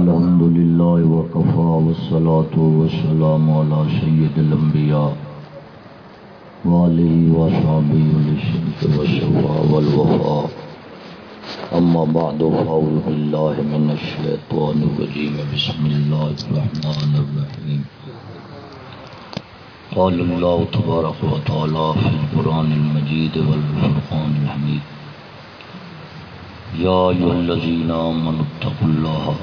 الحمد لله وكفى والصلاة والسلام على سيد الأنبياء وآله وصحبه للشرك والشفاء والوفاء أما بعد فأعوذ بالله من الشيطان الرجيم بسم الله الرحمن الرحيم قال الله تبارك وتعالى في القرآن المجيد والفرقان الحميد يا أيها الذين آمنوا اتقوا الله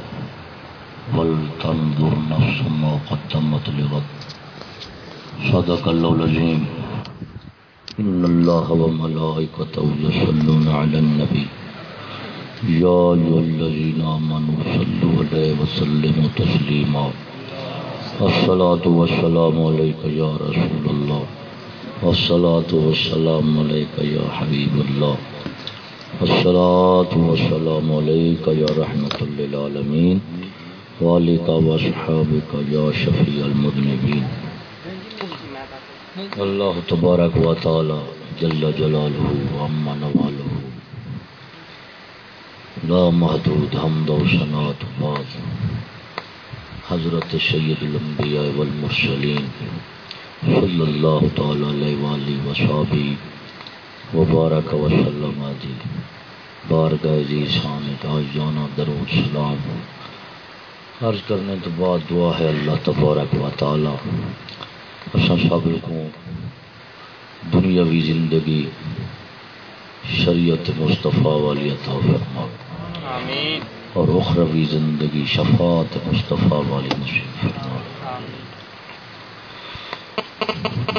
ولتنظر نفس ما قدمت لغد. صدق الله العظيم. إن الله وملائكته يصلون على النبي. يا أيها الذين آمنوا صلوا عليه وسلموا تسليما. الصلاة والسلام عليك يا رسول الله. والصلاة والسلام عليك يا حبيب الله. الصلاة والسلام عليك يا رحمة للعالمين. والك وصحابك يا شفيع المذنبين اللہ تبارک و تعالی جل جلالہ وعما نواله لا محدود حمد و سنات بعد حضرت سید الانبیاء والمرسلین صلی اللہ تعالی علیہ وآلہ وصحابی وبارک وسلم آدھی بارگاہ عزیز حامد آج جانا درود سلام عرض کرنے تو بعد دعا ہے اللہ تبارک و تعالی۔ اسا سب کو دنیاوی زندگی شریعت مصطفیٰ والی عطا فرما۔ اور اخروی زندگی شفاعت مصطفیٰ والی نصیب فرما۔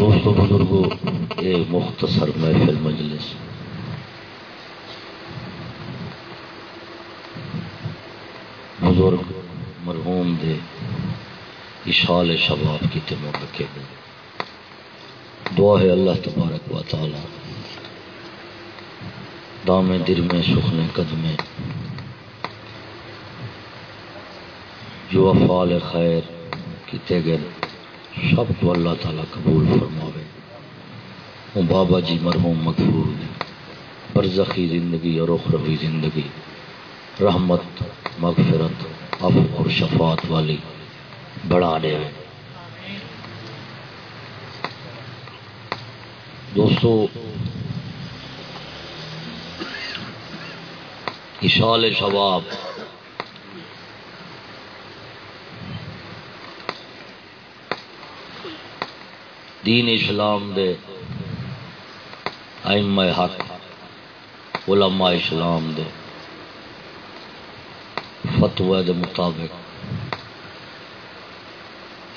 دوستو بزرگو یہ مختصر محفل مجلس۔ بزرگ مرحوم دے اشال شباب کی تمو رکھے گئے دعا ہے اللہ تبارک و تعالی۔ دامے در میں سکھنے قدمے۔ جو افعال خیر کیتے گئے، سب کو اللہ تعالی قبول فرماوے۔ وہ بابا جی مرحوم مغفور نے۔ برزخی زندگی اور اخروی زندگی۔ رحمت، مغفرت۔ اب اور شفاعت والی بڑھا دے دوستو اشال شباب۔ دین اسلام دے ائمہ حق، علماء اسلام دے۔ فتوی دے مطابق۔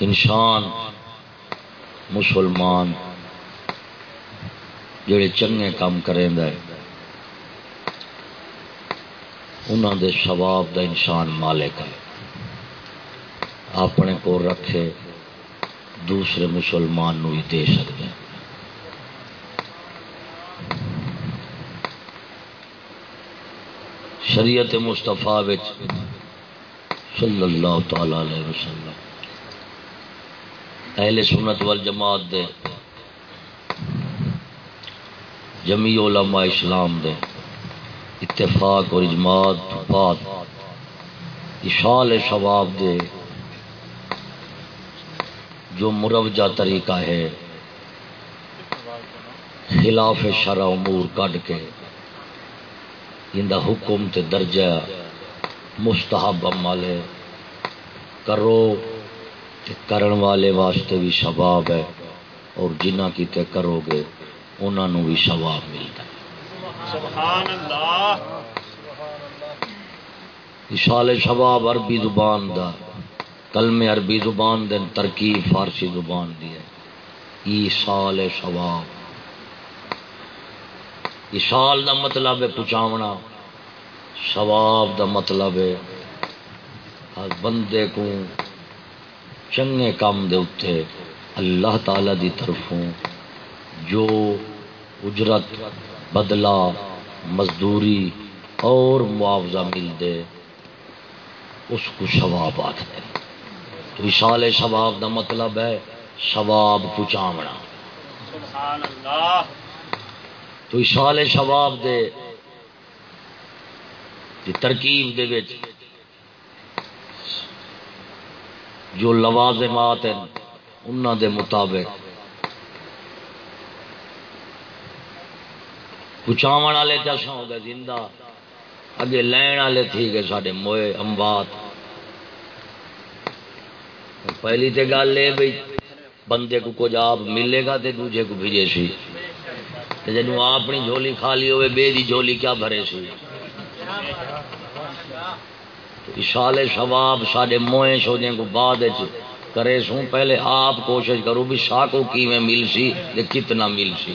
انسان، مسلمان، جڑے چنگے کام کریں دے انہوں دے ثواب دا انسان مالک ہے۔ اپنے کو رکھے، دوسرے مسلمان نو ہی دے سکتے ہیں۔ شریعت مستفا صلی اللہ تعالی علیہ وسلم۔ اہل سنت وال جماعت دے جمی علماء اسلام دے، اتفاق اور اجماعت بعد اشال شباب دے جو مروجہ طریقہ ہے، خلاف شرع امور کڈ کے اندہ حکم تے درجہ مستحب عمل ہے۔ کرو تے کرن والے واسطے بھی شباب ہے اور جنہ کی تے کرو گے انہوں بھی شباب ملتا ہے۔ سبحان اللہ اشال شباب عربی زبان دا کلم عربی زبان دن ترکیب فارسی زبان دی ہے۔ ایسال شباب اشال دا مطلب ہے پچاونا شواب دا مطلب ہے بندے کو چنگے کام دے اتے اللہ تعالی دی طرفوں جو اجرت، بدلہ، مزدوری اور معاوضہ مل دے، اس کو شواب آتے تو اشال شواب دا مطلب ہے شواب پچاونا۔ سبحان اللہ۔ تو اشال شواب دے ترکیب دے وچ جو لوازمات ہیں انہوں دے مطابق پچاو والے چشا ہو گئے زندہ، اگے لین والے تھی گئے سارے موئے امبات پہلی تو گل ہے بھائی بندے کو کچھ آپ ملے گا تو دوجے کو بھیجے سی۔ جن اپنی جھولی خالی ہوئے، بے دی جھولی کیا بھرے سی اشال شباب سارے موئے شوجے کو بعد کرے سوں۔ پہلے آپ کوشش کرو بھی شاہ کو کی میں مل سی کتنا مل سی۔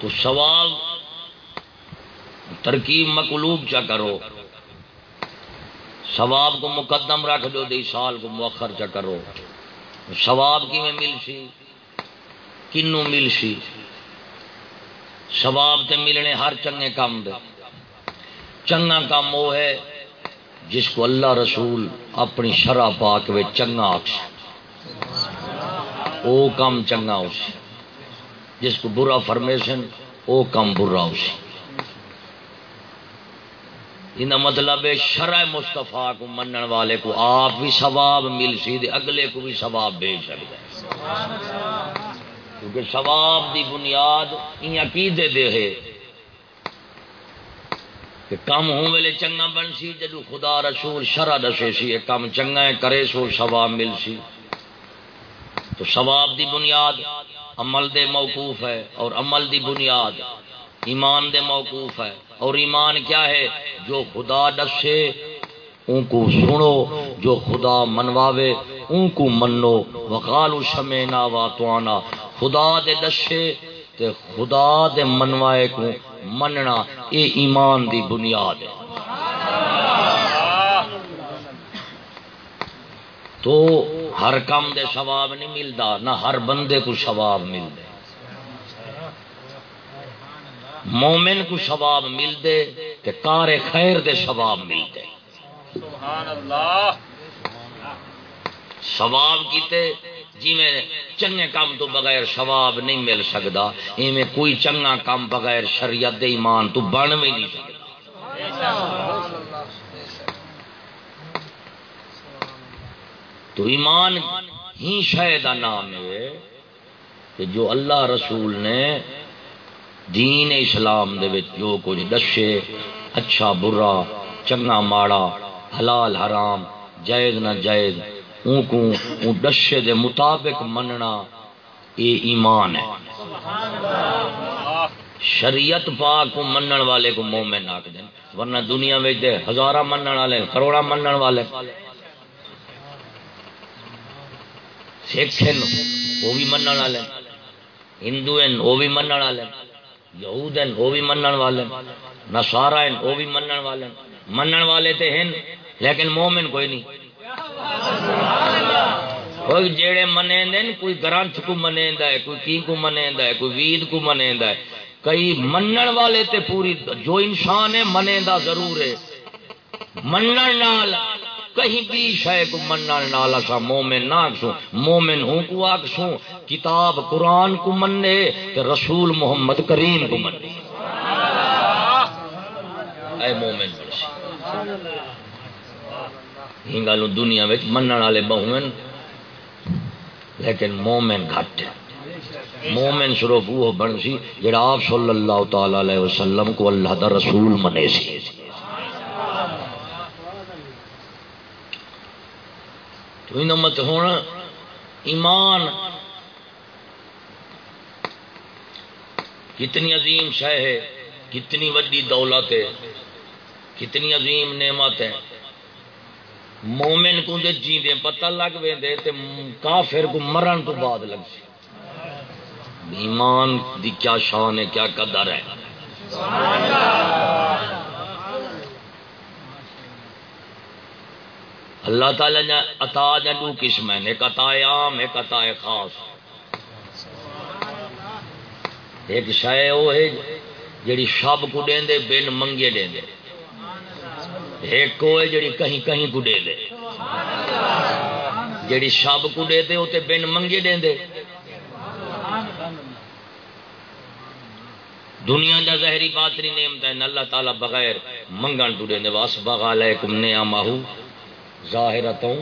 تو سوال، ترکیب مقلوب چا کرو۔ ثواب کو مقدم رکھ دو دی سال کو مؤخر چا کرو۔ ثواب کی میں مل سی کنو مل سی ثواب تے ملنے ہر چنگے کام دے۔ چنگا کام وہ ہے جس کو اللہ رسول اپنی شرح پاک میں چنگا آخ او کام چنگا ہو جس کو برا فرمیشن او کم برا ہو سی ان مطلب شرع مستفا کو منن والے کو آپ بھی ثواب مل سی دے، اگلے کو بھی ثواب بھیج سکتا کیونکہ ثواب دی بنیاد ان عقیدے دے ہے۔ کہ کم ہوں ویلے چنگا بن سی، جدو خدا رسول شرع دسے سی کم چنگا ہے، کرے سو ثواب مل سی۔ تو ثواب دی بنیاد عمل دے موقوف ہے اور عمل دی بنیاد ایمان دے موقوف ہے۔ اور ایمان کیا ہے؟ جو خدا دسے ان کو سنو، جو خدا منواوے ان کو منو، وقالو شمینا واتوانا۔ خدا دے دسے تے خدا دے منوائے کو مننا، اے ایمان دی بنیاد ہے۔ تو ہر کام دے ثواب نہیں ملتا نہ ہر بندے کو ثواب ملتا مومن کو ثواب مل دے کہ کار خیر دے ثواب مل دے ثواب کیتے جی میں چنگے کام تو بغیر ثواب نہیں مل سکتا میں کوئی چنگا کام بغیر شریعت دے ایمان تو بن بھی نہیں سکتا تو ایمان ہی شاید نام ہے کہ جو اللہ رسول نے دین اسلام دے وچ جو کچھ دسے اچھا برا، چنگا، ماڑا، حلال، حرام، جائز، نہ جائز، اون کو اون دسے دے مطابق مننا، اے ایمان ہے۔ شریعت پاک کو منن والے کو مومن آکھ دیں ورنہ دنیا میں دے ہزارہ منن والے کروڑا منن والے۔ سکھ ہیں وہ بھی منن والے۔ ہندو ہیں وہ بھی منن والے۔ یہود ہیں، وہ بھی منن والے نسارا ہیں، وہ بھی منن والے منن والے تے ہیں، لیکن مومن کوئی نہیں۔ کوئی جیڑے منے دین کوئی گرانتھ کو منے ہے، کوئی کی کو منے ہے، کوئی وید کو منے ہے۔ کئی منن والے تے پوری، جو انسان ہے منے ضرور ہے۔ منن نال کہیں بھی شے کو منن نال اسا مومن نہ آکسوں مومن ہوں کو آکسوں کتاب قرآن کو مننے تے رسول محمد کریم کو مننے۔ اے مومن برسی ہی گالوں دنیا میں منن والے بہویں لیکن مومن گھٹ مومن صرف وہ بن سی جڑا آپ صلی اللہ تعالی علیہ وسلم کو اللہ دا رسول منے سی۔ تو ان مت ہونا، ایمان۔ کتنی عظیم شہ ہے، کتنی وڈی دولت ہے، کتنی عظیم نعمت ہے۔ مومن کو دے جی دے پتہ لگ وے دے تے کافر کو مرن تو بعد لگ سی ایمان دی کیا شان ہے، کیا قدر ہے۔ سبحان اللہ۔ اللہ تعالی نے عطا جا دو قسم ہے ایک عطا عام، ایک عطا خاص۔ ایک شے وہ ہے جڑی شب کو دین دے، بن منگے دین دے۔ ایک وہ ہے جڑی کہیں کہیں کو دے دے۔ جڑی شب کو دے دے تے بن منگے دین دے۔ دنیا دا زہری باطنی نعمت ہے اللہ تعالی بغیر منگن ٹوڑے نے واس بغا علیکم نعمہو ظاہرتوں۔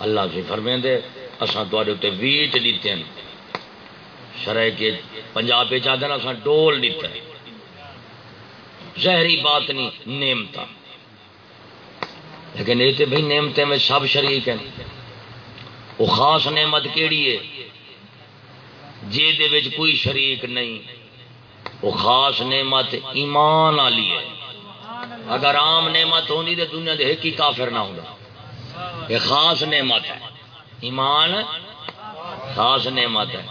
اللہ سے فرمیں دے اساں تواڈے تے ویٹ دیتے ہیں شرع کے پنجاب پہ چاہتے ہیں اساں ڈول دیتے ہیں زہری باطنی نعمت لیکن یہ تو بھائی نعمتیں میں سب شریک ہیں۔ وہ خاص نعمت کیڑی ہے؟ جی دے کوئی شریک نہیں۔ وہ خاص نعمت ایمان والی ہے۔ اگر عام نعمت ہوتی تو دنیا دے ایک ہی کافر نہ ہوگا یہ خاص نعمت ہے۔ ایمان خاص نعمت ہے۔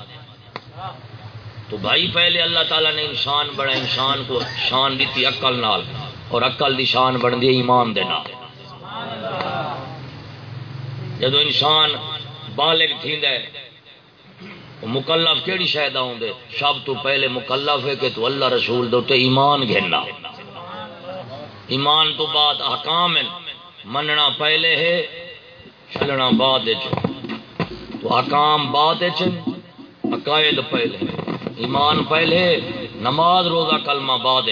تو بھائی پہلے اللہ تعالیٰ نے انسان بڑا انسان کو شان دیتی عقل نال، اور عقل دی شان بن دی ایمان دے نال۔ جدو انسان بالغ تھیندا ہے مکلف کیڑی شاید آؤں دے سب تو پہلے مکلف ہے کہ تو اللہ رسول دو تے ایمان گھننا ایمان تو بعد احکام ہے مننا پہلے ہے چلنا بعد تو احکام بعد عقائد پہلے ایمان پہلے نماز روزہ کلمہ بعد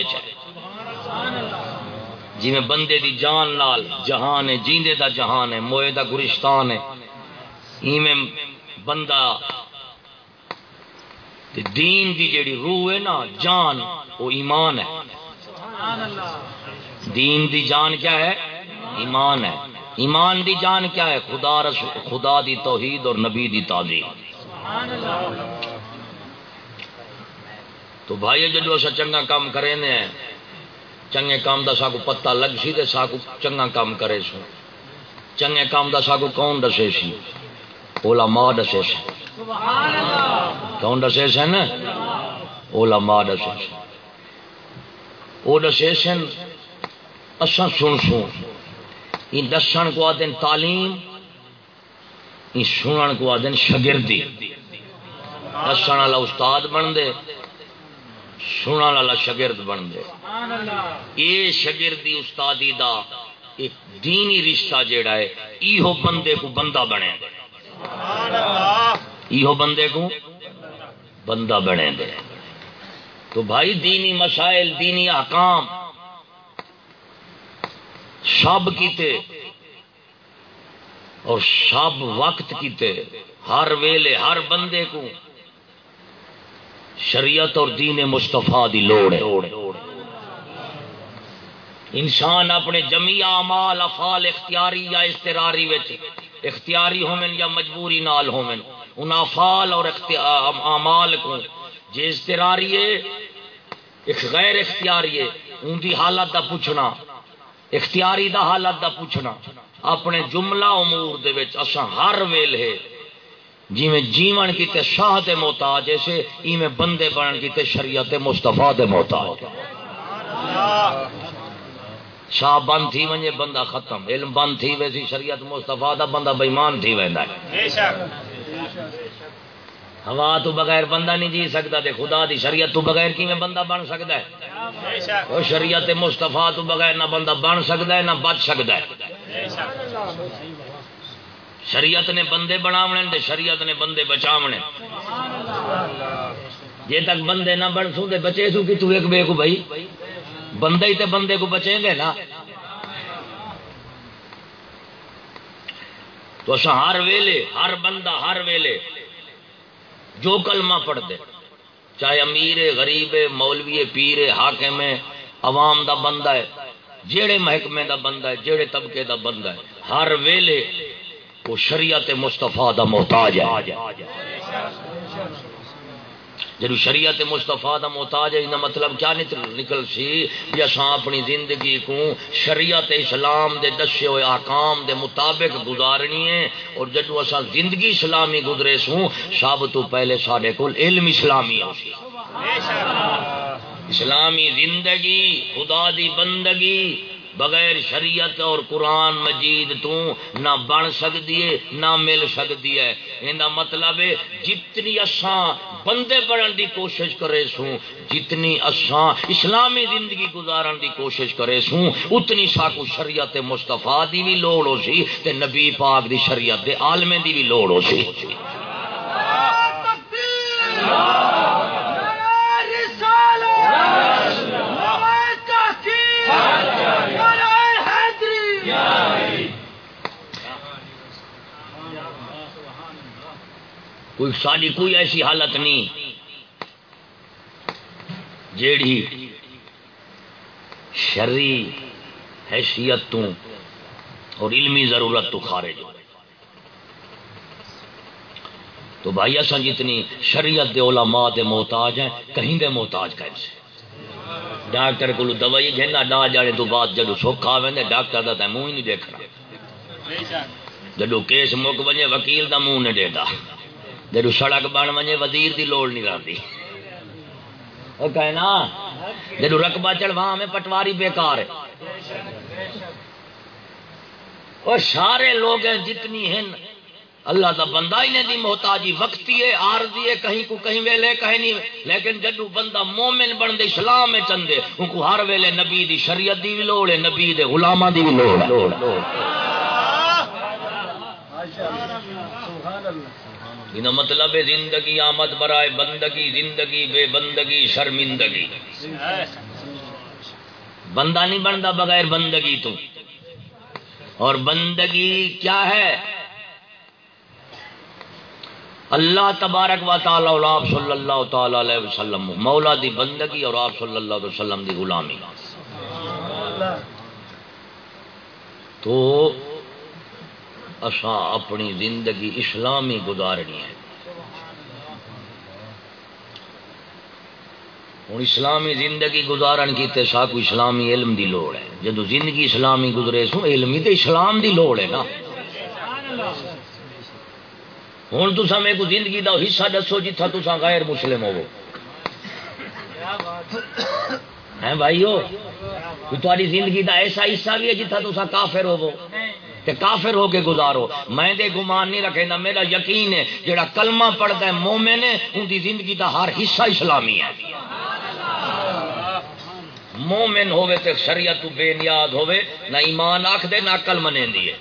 جی میں بندے دی جان لال، جہان ہے، جیندے دا جہان ہے، موئے دا گرستان ہے۔ ایمیں بندہ دین دی جیڑی روح ہے نا، جان، وہ ایمان ہے۔ دین دی جان کیا ہے؟ ایمان ہے۔ ایمان دی جان کیا ہے؟ خدا رسول خدا دی توحید اور نبی دی تعظیم۔ تو بھائی جدو اصا چنگا کام کرے نے چنگے کام دا ساکو پتہ لگ سی تے ساکو چنگا کام کرے سو۔ چنگے کام دا ساکو کون دسے سی؟ علماء دسے سی۔ کون دسے سن؟ علماء دسے سن وہ دسے سن اساں سن سن۔ ان دسن کو آدن تعلیم ان سنن کو آدن شگردی دسن والا استاد بن دے سنن والا شگرد بن دے۔ یہ شگردی استادی دا ایک دینی رشتہ جیڑا ہے ایہو بندے کو بندہ بنے۔ دے یہ بندے کو بندہ بنے۔ دے تو بھائی دینی مسائل دینی احکام سب کیتے اور سب وقت کیتے، ہر ویلے ہر بندے کو شریعت اور دین مستفا دی لوڑ ہے۔ انسان اپنے جمی اعمال افال اختیاری یا استراری اختیاری ہومن یا مجبوری نال ہومن، ان افال اور اعمال کو جی استراری ہے، ایک غیر اختیاری ہے ان کی حالت دا پوچھنا۔ اختیاری دا حالت دا پوچھنا۔ اپنے جملہ امور دے وچ اساں ہر ویل ہے جیون کیتے شاہ دے محتاج جیسے ای میں بندے بنن کیتے شریعت مصطفی دے محتاج۔ شاہ بند تھی ونجے بندہ ختم، علم بند تھی ویسی شریعت مصطفیٰ دا بندہ بےمان تھی ویندا ہے۔ ہوا تو بغیر بندہ نہیں جی سکتا تے خدا دی شریعت تو بغیر کی میں بندہ بن سکتا ہے؟ وہ شریعت مصطفیٰ تو بغیر نہ بندہ بن سکتا ہے، نہ بچ سکتا ہے۔ شریعت نے بندے بناونے تے شریعت نے بندے بچاونے۔ جے تک بندے نہ بن سو تے بچے سو کہ تو ایک بے کو بھائی؟ بندے ہی تے بندے کو بچیں گے نا۔ تو ہر ویلے، ہر بندہ ہر ویلے جو کلمہ پڑھ دے۔ چاہے امیر، غریب، مولوی، پیر، حاکم، عوام دا بندہ ہے، جیڑے محکمے دا بندہ ہے، جیڑے طبقے دا بندہ ہے، ہر ویلے وہ شریعت مصطفیٰ دا محتاج ہے۔ جب شریعت مستفا دا محتاج ہے مطلب کیا نکل سی؟ کہ اصا اپنی زندگی کو شریعت اسلام دے دسے ہوئے آکام دے مطابق گزارنی ہے۔ اور جدو اصا زندگی اسلامی گزرے سوں سب تو پہلے سارے کو علم اسلامی ہو اسلامی زندگی خدا دی بندگی بغیر شریعت اور قرآن مجید تو نہ بن سکتی ہے، نہ مل سکتی ہے۔ یہ مطلب ہے، جتنی اساں بندے بڑھن دی کوشش کرے سوں، جتنی اساں اسلامی زندگی گزارن دی کوشش کرے سوں، اتنی ساکو شریعت مستفا دی بھی لوڑ ہو سی تے نبی پاک دی شریعت دے عالمے دی بھی لوڑ ہو سی۔ کوئی ساری کوئی ایسی حالت نہیں۔ جیڑی شری حیثیت تو اور علمی ضرورت تو خارج ہو۔ تو بھائی اصا جتنی شریعت دے علماء دے محتاج ہیں، کہیں دے محتاج کیسے ڈاکٹر کو دوائی گھنا ڈا جانے تو بعد جدو سوکھا وے ڈاکٹر کا منہ ہی نہیں دیکھنا۔ جدو کیس مک وجے، وکیل دا منہ نہیں دیتا۔ جدو سڑک بن وجے وزیر دی لوڑ نہیں رہتی وہ کہنا جدو رقبہ چڑھوا میں پٹواری بیکار ہے۔ اور سارے لوگ ہیں، جتنی ہیں، اللہ دا بندہ ہی نے دی محتاجی، وقتی ہے، عارضی ہے، کہیں کو کہیں ویلے، کہیں نہیں۔ لیکن جدو بندہ مومن بن دے، اسلام میں چندے ان کو ہر ویلے نبی دی شریعت دی بھی لوڑ ہے، نبی دے غلامہ دی بھی لوڑ ہے۔ یہ مطلب ہے زندگی آمد برائے بندگی، زندگی بے بندگی، شرمندگی۔ بندہ نہیں بنتا بغیر بندگی تو۔ اور بندگی کیا ہے؟ اللہ تبارک و تعالی اور آپ صلی اللہ تعالی علیہ وسلم، مولا دی بندگی اور آپ صلی اللہ علیہ وسلم دی غلامی۔ تو اسا اپنی زندگی اسلامی گزارنی ہے۔ ہوں اسلامی زندگی گزارن کی تے سا کو اسلامی علم دی لوڑ ہے۔ جدو زندگی اسلامی گزرے سو علمی تے اسلام دی لوڑ ہے نا۔ ہوں تو میرے کو زندگی دا حصہ دسو جتھا تسا غیر مسلم ہو ہیں بھائی ہو تاری زندگی دا ایسا حصہ بھی ہے جتھا تسا کافر ہو کہ کافر ہو کے گزارو۔ میں دے گمان نہیں رکھے نا میرا یقین ہے جڑا کلمہ پڑھتا ہے مومن ہے، ان دی زندگی دا ہر حصہ اسلامی ہے۔ مومن ہوے تے شریعت بے نیاد ہوے نہ ایمان آکھ دے نہ عقل منیندی ہے۔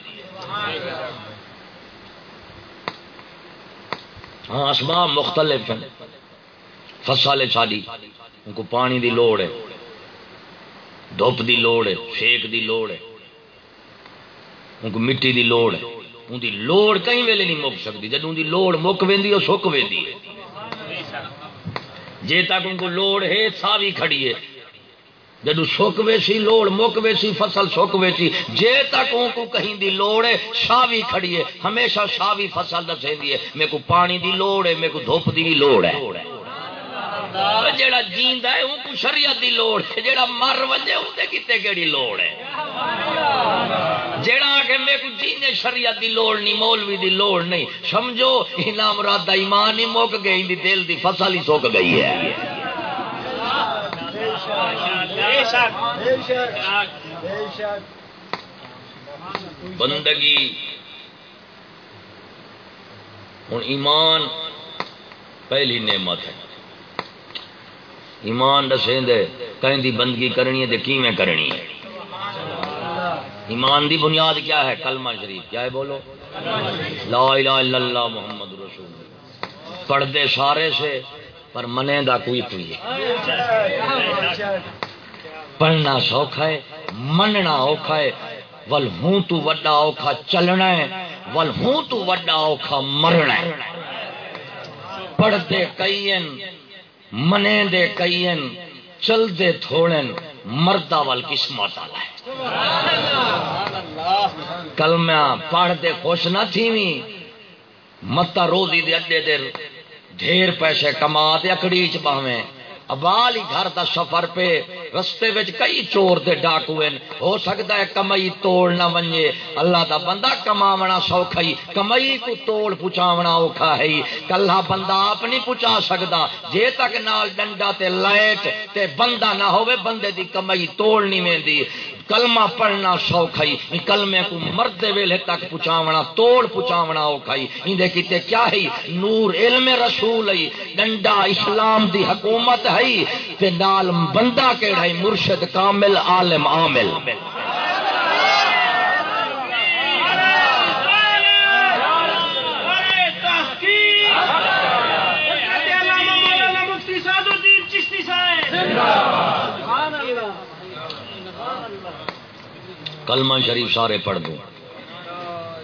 ہاں اسباب مختلف ہیں۔ فصل ساری ان کو پانی دی لوڑ ہے، دھوپ دی لوڑ ہے شیک دی لوڑ ہے۔ ان کو مٹی دی لوڑ ہے۔ ان دی لوڑ کہیں ویلے نہیں مک سکتی۔ جب ان دی لوڑ مک ویندی وہ سک ویندی ہے۔ جے تک ان کو لوڑ ہے، ساوی کھڑی ہے۔ جدو سک ویسی، لوڑ مک ویسی، فصل سک ویسی، جے تک ان کو کہیں دی لوڑ ہے شاوی کھڑی ہے۔ ہمیشہ شاوی فصل دسیں دی ہے۔ میرے کو پانی دی لوڑ ہے میرے کو دھوپ دی لوڑ ہے۔ جیڑا جیندا ہے ان کو شریعت دی لوڑ ہے، جیڑا مر وجے ان دے کتے کیڑی لوڑ ہے؟ جیڑا کہ میرے کو جینے شریعت دی لوڑ نہیں مولوی دی لوڑ نہیں سمجھو انہاں مراد دا ایمان ہی مک گئی دی دل دی فصل ہی سوک گئی ہے۔ بندگی ہوں ایمان پہلی نعمت ہے۔ ایمان دسیں دے، کہیں دی بندگی کرنی ہے کی میں کرنی ہے؟ ایمان دی بنیاد کیا ہے؟ کلمہ شریف، کیا ہے بولو؟ لا الہ الا اللہ محمد رسول پڑھ دے سارے سے، پر منے دا کوئی کوئی پڑھنا سوکھا ہے، مننا اوکھا ہے۔ ول ہوں تو وڈا اوکھا چلنا ہے، ول ہوں تو وڈا اوکھا مرنا ہے۔ پڑھ دے کئین منے دے کئین چل دے تھوڑن مردہ وال قسمت والا ہے۔ کلمہ پڑھ دے خوش نہ تھی وی متا روزی دے اڈے دے ڈھیر پیسے کما تے اکڑی چ باویں ابال ہی گھر دا سفر پہ، رستے وچ کئی چور دے ڈاکو ہیں۔ ہو سکتا ہے کمائی توڑ نہ ونجے۔ اللہ دا بندہ کماونا سوکھا ہی، کمائی کو توڑ پچاونا اوکھا ہے کلا بندہ آپ نہیں پچا سکتا۔ جے تک نال ڈنڈا تے لائٹ تے بندہ نہ ہوئے، بندے دی کمائی توڑ نہیں ویندی کلمہ پڑھنا سوکھائی کلمے کو مرد ویلے تک پچاونا توڑ پچاونا اوکھائی اندے کیتے کیا ہے نور علم رسول ہے ڈنڈا اسلام دی حکومت ہے تے نال بندہ کیڑا ہے مرشد کامل عالم عامل کلمہ شریف سارے پڑھ دوں۔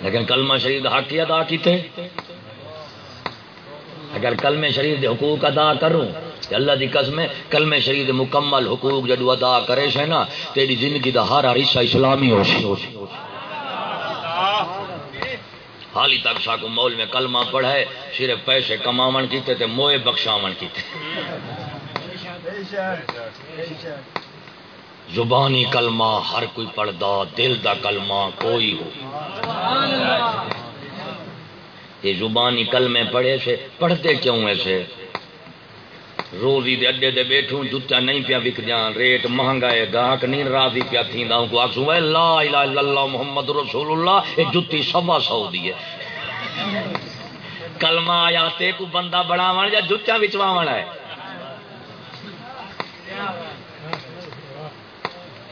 لیکن کلمہ شریف حق کی ادا کیتے؟ اگر کلمے شریف دے حقوق ادا کروں تو اللہ دی قسم ہے کلمے شریف دے مکمل حقوق جدو ادا کرے سے نا، تیری زندگی دا ہر ہر حصہ اسلامی ہو سی حالی تک ساکو مول میں کلمہ پڑھائے صرف پیسے کماون کیتے تے موئے بخشاون کیتے۔ زبانی کلمہ، ہر کوئی پڑھدا، دل دا کلمہ کوئی ہو۔ یہ زبانی کلمے پڑھے سے، پڑھتے کیوں ایسے روزی دے اڈے دے بیٹھوں جتا نہیں پیا وک جان ریٹ مہنگا ہے، گاہک نہیں راضی پیا تھیندا۔ ہوں کو آکسوں اے لا الہ الا اللہ محمد رسول اللہ، اے جتی سوا سو دی ہے۔ کلمہ آیا تے کو بندہ بڑھاون یا جتا وچواون ہے؟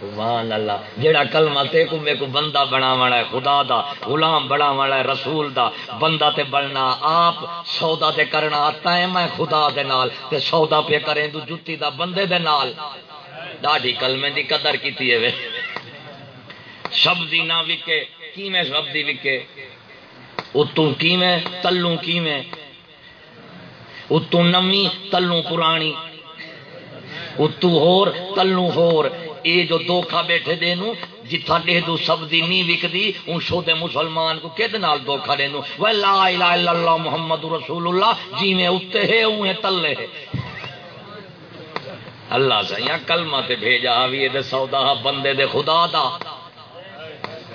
سبحان اللہ جیڑا کلمہ تے کو میں کو بندہ بناونا ہے، خدا دا، غلام بناونا ہے، رسول دا، بندہ تے بننا، آپ سودا تے کرنا آتا ہے میں خدا دے نال، تے سودا پہ کریں تو جتی دا بندے دے نال۔ ڈاڈی کلمے دی قدر کیتی ہے وے۔ سبزی نہ وکے کی میں سبزی وکے؟ اتوں کی میں تلوں کی میں اتوں نمی تلوں پرانی؟ اتو ہور، تلوں ہور۔ اے جو دھوکھا بیٹھے دے نو جتھا دے دو سبزی نہیں وکدی، ان شو دے مسلمان کو کد نال دھوکھا دے نو؟ و لا الہ الا اللہ محمد رسول اللہ جی میں اتے ہے اوے تلے ہے۔ اللہ سیا کلمہ تے بھیجا وی دے سودا، بندے دے خدا دا۔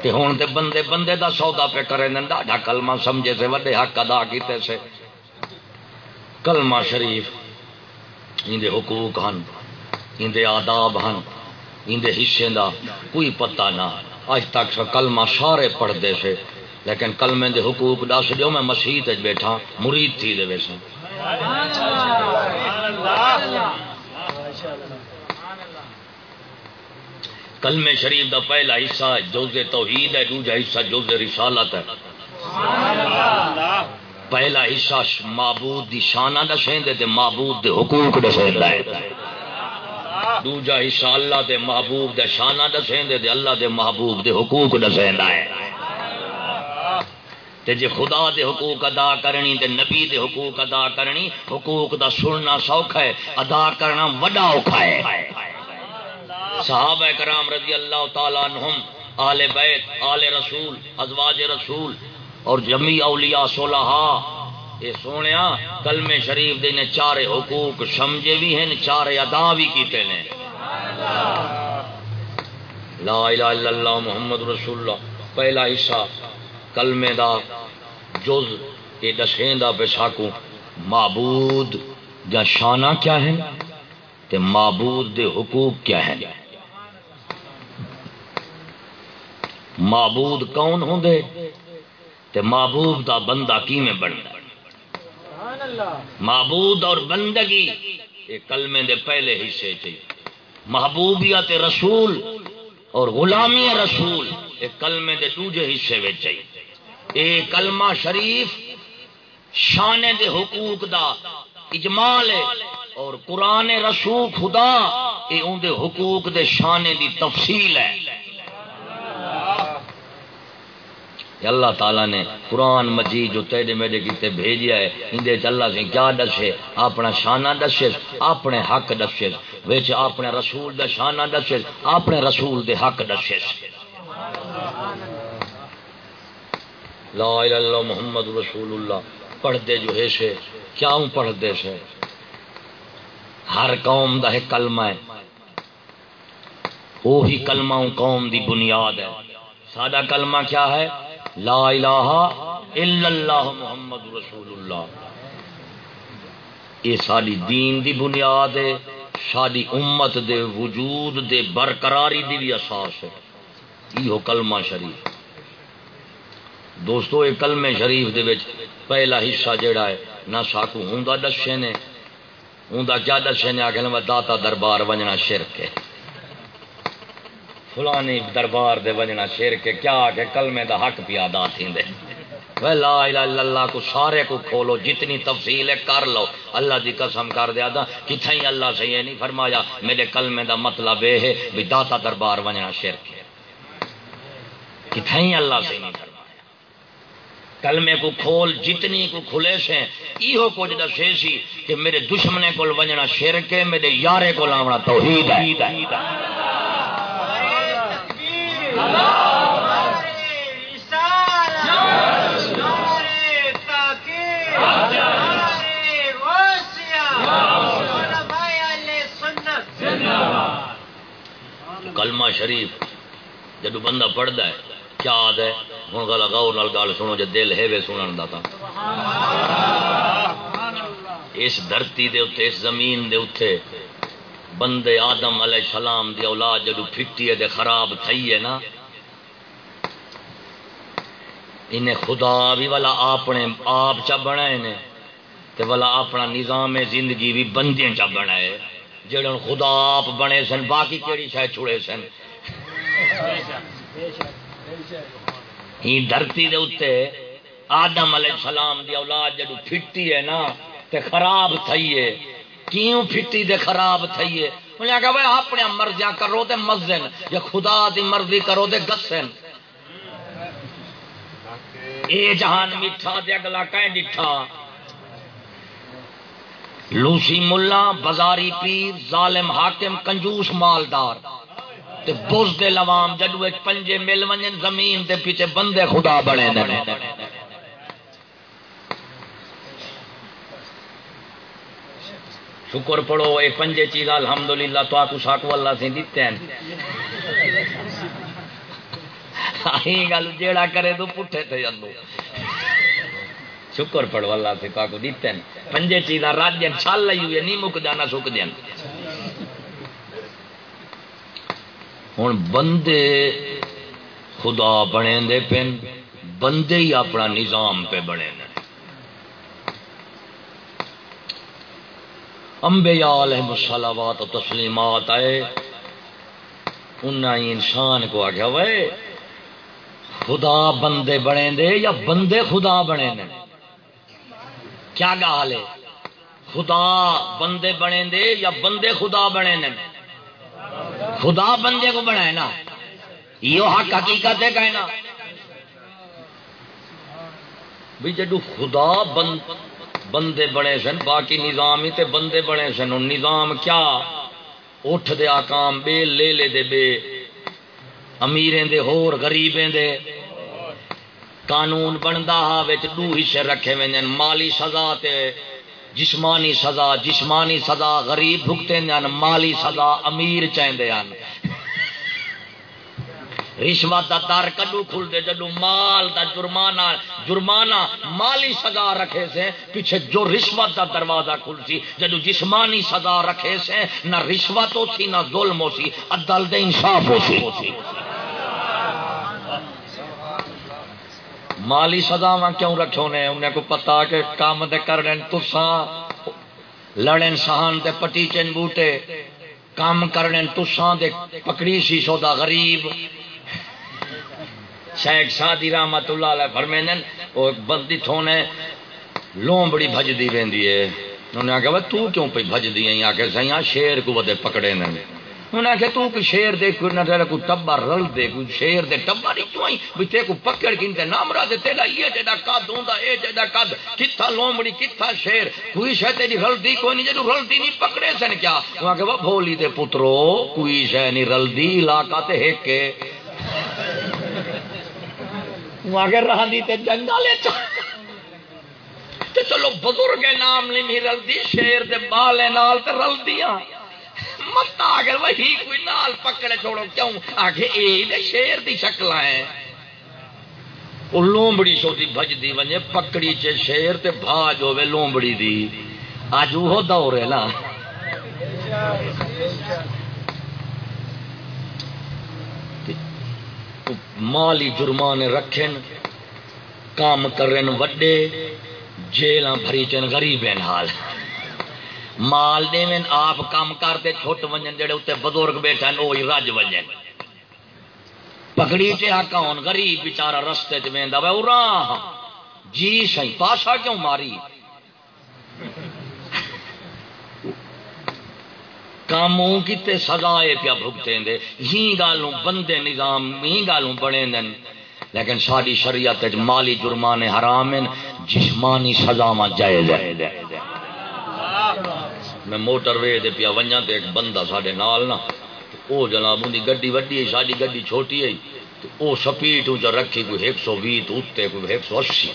تے ہن تے بندے بندے دا سودا پہ کرے نن ڈاڈا کلمہ سمجھے سے، وڈے حق ادا کیتے سے۔ کلمہ شریف اندے حقوق ہن اندے آداب ہن۔ اندے حصے دا کوئی پتہ نہ۔ اج تک سا کلمہ سارے پڑھتے سے، لیکن کلمے دے حقوق دس دیو، میں مسیح بیٹھا، مرید تھی دے ویسے۔ کلمے شریف دا پہلا حصہ جوز توحید ہے، دوجا حصہ جوز رسالت ہے۔ پہلا حصہ معبود دی شانہ دسیں دے معبود دے حقوق دسیں دے دوجا حصہ اللہ دے محبوب دے شانہ دسیں دے دے اللہ دے محبوب دے حقوق دسیں ہے۔ تے جے خدا دے حقوق ادا کرنی، تے نبی دے حقوق ادا کرنی، حقوق دا سننا سوکھا ہے، ادا کرنا وڈا اوکھا ہے۔ صحابہ کرام رضی اللہ تعالیٰ عنہم، آل بیت، آل رسول، ازواج رسول اور جمی اولیاء صلحاء یہ سونے کلمے شریف دے چارے حقوق سمجھے بھی ہیں چارے ادا بھی کیتے ہیں لا الہ الا اللہ محمد رسول اللہ، پہلا حصہ کلمے دا جز یہ دسیں دا بساکو معبود یا شانہ کیا ہے؟ تے معبود دے حقوق کیا ہے معبود کون ہوں دے؟ تے معبود دا بندہ کی میں بنتا معبود اور بندگی یہ کلمے دے پہلے حصے چاہیے محبوبیت رسول اور غلامی رسول یہ کلمے دے دوجے حصے میں چاہیے کلمہ شریف شانے دے حقوق دا اجمال ہے اور قرآن رسول خدا یہ ان دے حقوق دے شانے دی تفصیل ہے۔ اللہ تعالیٰ نے قرآن مجید جو تیرے میرے کیتے بھیجیا ہے اندے اللہ سے کیا دسے؟ اپنا شانہ دسے، اپنے حق دسے۔ وچ اپنے رسول دا شانہ دسے، اپنے رسول دے حق دسے۔ لا الہ اللہ محمد رسول اللہ۔ پڑھتے جو ہے سے، کیوں پڑھتے سے؟ ہر قوم دا ہے کلمہ ہے۔ وہی کلمہ قوم دی بنیاد ہے۔ سادہ کلمہ کیا ہے؟ لا الہ الا اللہ محمد رسول اللہ۔ یہ ساری دین دی بنیاد ہے ساری امت دے وجود دے برقراری دی بھی اساس ہے۔ یہ کلمہ شریف۔ دوستو، یہ کلمے شریف دے وچ پہلا حصہ جڑا ہے، نہ ساکو ہوں دسے نے ہوں کیا دسے نے آخر داتا دربار ونجنا شرک ہے۔ فلانی دربار دے وجنا شیر کے کیا کہ کلمے دا حق پیا ادا تھیندے۔ وہ لا الہ الا اللہ کو سارے کو کھولو، جتنی تفصیل ہے کر لو۔ اللہ دی قسم کر دیا دا کتھیں اللہ سے یہ نہیں فرمایا، میرے کلمے دا مطلب یہ ہے، بھی داتا دربار وجنا شرک ہے کتھیں اللہ سے نہیں فرمایا۔ کلمے کو کھول، جتنی کو کھلے سے، ایہو کچھ دسے سی کہ میرے دشمنے کو ونجنا شرک ہے میرے یارے کو لاونا توحید ہے۔ کلمہ شریف جدو بندہ پڑھتا ہے کیا آد ہے؟ ہوں گا گاؤ نال گل سنو جی دل ہے وے سنن دا تا اس دھرتی دے اتنے اس زمین دے اتنے بندے آدم علیہ السلام دی اولاد جدو پھٹی ہے دے خراب تھئی ہے نا، انہیں خدا بھی والا اپنے آپ چا بنائے نے، تے والا اپنا نظام زندگی بھی بندے چا بنائے جڑے خدا آپ بنے سن، باقی کیڑی شاید چھڑے سن؟ ہی دھرتی دے اتے آدم علیہ السلام دی اولاد جدو پھٹی ہے نا، تے خراب تھئیے کیوں پھٹی دے خراب تھئیے انہیں کہا بھائی اپنے مرضیاں کرو تے مزن، یا خدا دی مرضی کرو تے گسن۔ اے جہان میٹھا دے اگلا کہیں ڈٹھا۔ لوسی ملا بازاری پیر، ظالم حاکم، کنجوس مالدار۔ تے بوز دے لوام جدو ایک پنجے مل ونجن، زمین دے پیچھے بندے خدا بڑے دنے شکر پڑھو یہ پنجے چیز، الحمدللہ، تو آپ ساکو اللہ سے دیتے ہیں۔ گل جیڑا کرے تو پٹھے تھے جندو شکر پڑھو اللہ سے تو آپ دیتے ہیں۔ پنجے چیز، رات دین چھال لئی ہوئی نہیں مک جانا، سک دین ہوں بندے خدا بنے دے پن بندے ہی اپنا نظام پہ بنے دے انبیاء علیہ الصلوات و تسلیمات آئے۔ انہیں انسان کو آگیا وے خدا بندے بنے دے یا بندے خدا بنے دے؟ کیا گال ہے؟ خدا بندے بنے دے یا بندے خدا بنے دے؟ خدا بندے کو بنائے نا۔ یہ حق حقیقت ہے کہنا۔ بھی جدو خدا بند بندے بنے سن، باقی نظام ہی تے بندے بنے سن۔ نظام کیا؟ اٹھ دے آکام، بے لے لے دے بے۔ امیریں دے ہور، غریبیں دے۔ قانون بنتا ہا دو حصے رکھے وے مالی سزا تے جسمانی سزا۔ جسمانی سزا غریب بھگتے ہیں، مالی سزا امیر چاہتے ہیں۔ رشوت کا در کدو کھل دے جدو مال دا جرمانہ جرمانہ مالی سزا رکھے سے، پیچھے جو رشوت دا دروازہ کھل سی جدو جسمانی سزا رکھے سے، نہ رشوت ہو سی نہ ظلم ہو سی عدل دے انصاف ہو سی مالی سزاوا کیوں رکھو نے انہیں کو پتا کہ کام دے کرنے تساں لڑن سہان دے پٹیچن بوٹے، کام کرنے تساں دے پکڑی سی سودا غریب۔ شیخ سادی رحمت اللہ علیہ فرمینن وہ بندی تھونے لومبڑی بھجدی رہندی ہے۔ انہوں نے آخیا تو کیوں پہ بھج بھجدی ہیں؟ آخر سائیں شیر کو ودے پکڑے نے۔ انہوں نے آخیا تو کہ شیر دے، کوئی نہ تیرا کوئی ٹبر رل دے، کوئی شیر دے ٹبر ہی کیوں آئی؟ بھی تے کو پکڑ کینتے نام را دے، تیرا یہ جیدا قد ہوندا، اے جیدا قد، کتھا لومڑی کتھا شیر۔ کوئی شے تیری رل دی کوئی نہیں جدو رل دی نہیں پکڑے سن کیا؟ وہ کہ وہ بھولی دے پترو، کوئی شے نہیں رل دی علاقہ تے ایک کے اگر رہا دی تے جنگالے تے چلو بزرگ نام نہیں رلدی، شیر دے بالے نال تے رلدیاں۔ مت اگر وہی کوئی نال پکڑے چھوڑو، کیوں؟ آگے اے دے شیر دی شکل ہے۔ وہ لومبڑی چھوٹی بجدی ونجے، پکڑی چے شیر تے بھاج ہوے لومبڑی دی۔ اج وہ دور ہے نا۔ مالی جرمانے رکھن، کام کرن وڈے جیل بھری چن غریب ہیں حال مال دے آپ کام کرتے چھوٹ ونجن، جڑے اتنے بزرگ بیٹھے وہی رج ونجن۔ پکڑی چ کون؟ غریب بچارا رستے چ وہدا وا جی سی پاشا کیوں ماری؟ کاموں کتے سزائے پیا بھگتے دے۔ ہی گالوں بندے نظام ہی گالوں بنے دن۔ لیکن ساری شریعت مالی جرمانے حرام ہیں، جسمانی سزا جائز ہے میں موٹر وے دے پیا ونجا تے ایک بندہ ساڈے نال نا او جناب ان گڈی وڈی ہے ساری گڈی چھوٹی ہے او سپیڈ چ رکھی کوئی ایک سو بھی تو اتنے کوئی ایک سو اسی۔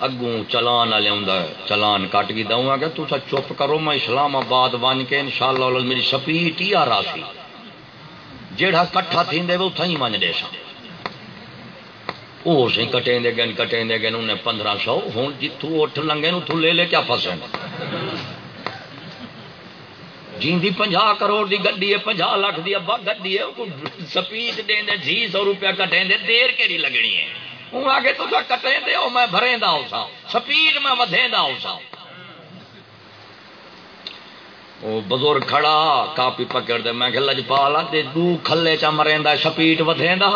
اگوں چلان والے آ چلان کٹ گئی دوں گا تو چپ کرو، میں اسلام آباد بن کے ان شاء اللہ میری سپیٹ ہی آ رہا سی جہاں کٹھا تھی وہ اتنا ہی من دے سن وہ سی کٹیں دے گئے کٹیں دے گئے انہیں پندرہ سو۔ ہوں جتوں اٹھ لنگے اتوں لے لے کیا فسن جی پنجا کروڑ دی گڈی ہے، پنجا لاکھ دی ابا گڈی ہے۔ سپیڈ دیں دے جی سو روپیہ کٹیں دے دیر کہڑی لگنی ہے؟ ہوں آگے تو کٹیں دے ہو میں بھریں دا ہو اسا سپیڈ میں ودیں دا ہو اسا وہ بزرگ کھڑا، کاپی پکڑ دے، میں کہ لجپالا تے دو کھلے چا مریندا، سپیڈ ودیں دا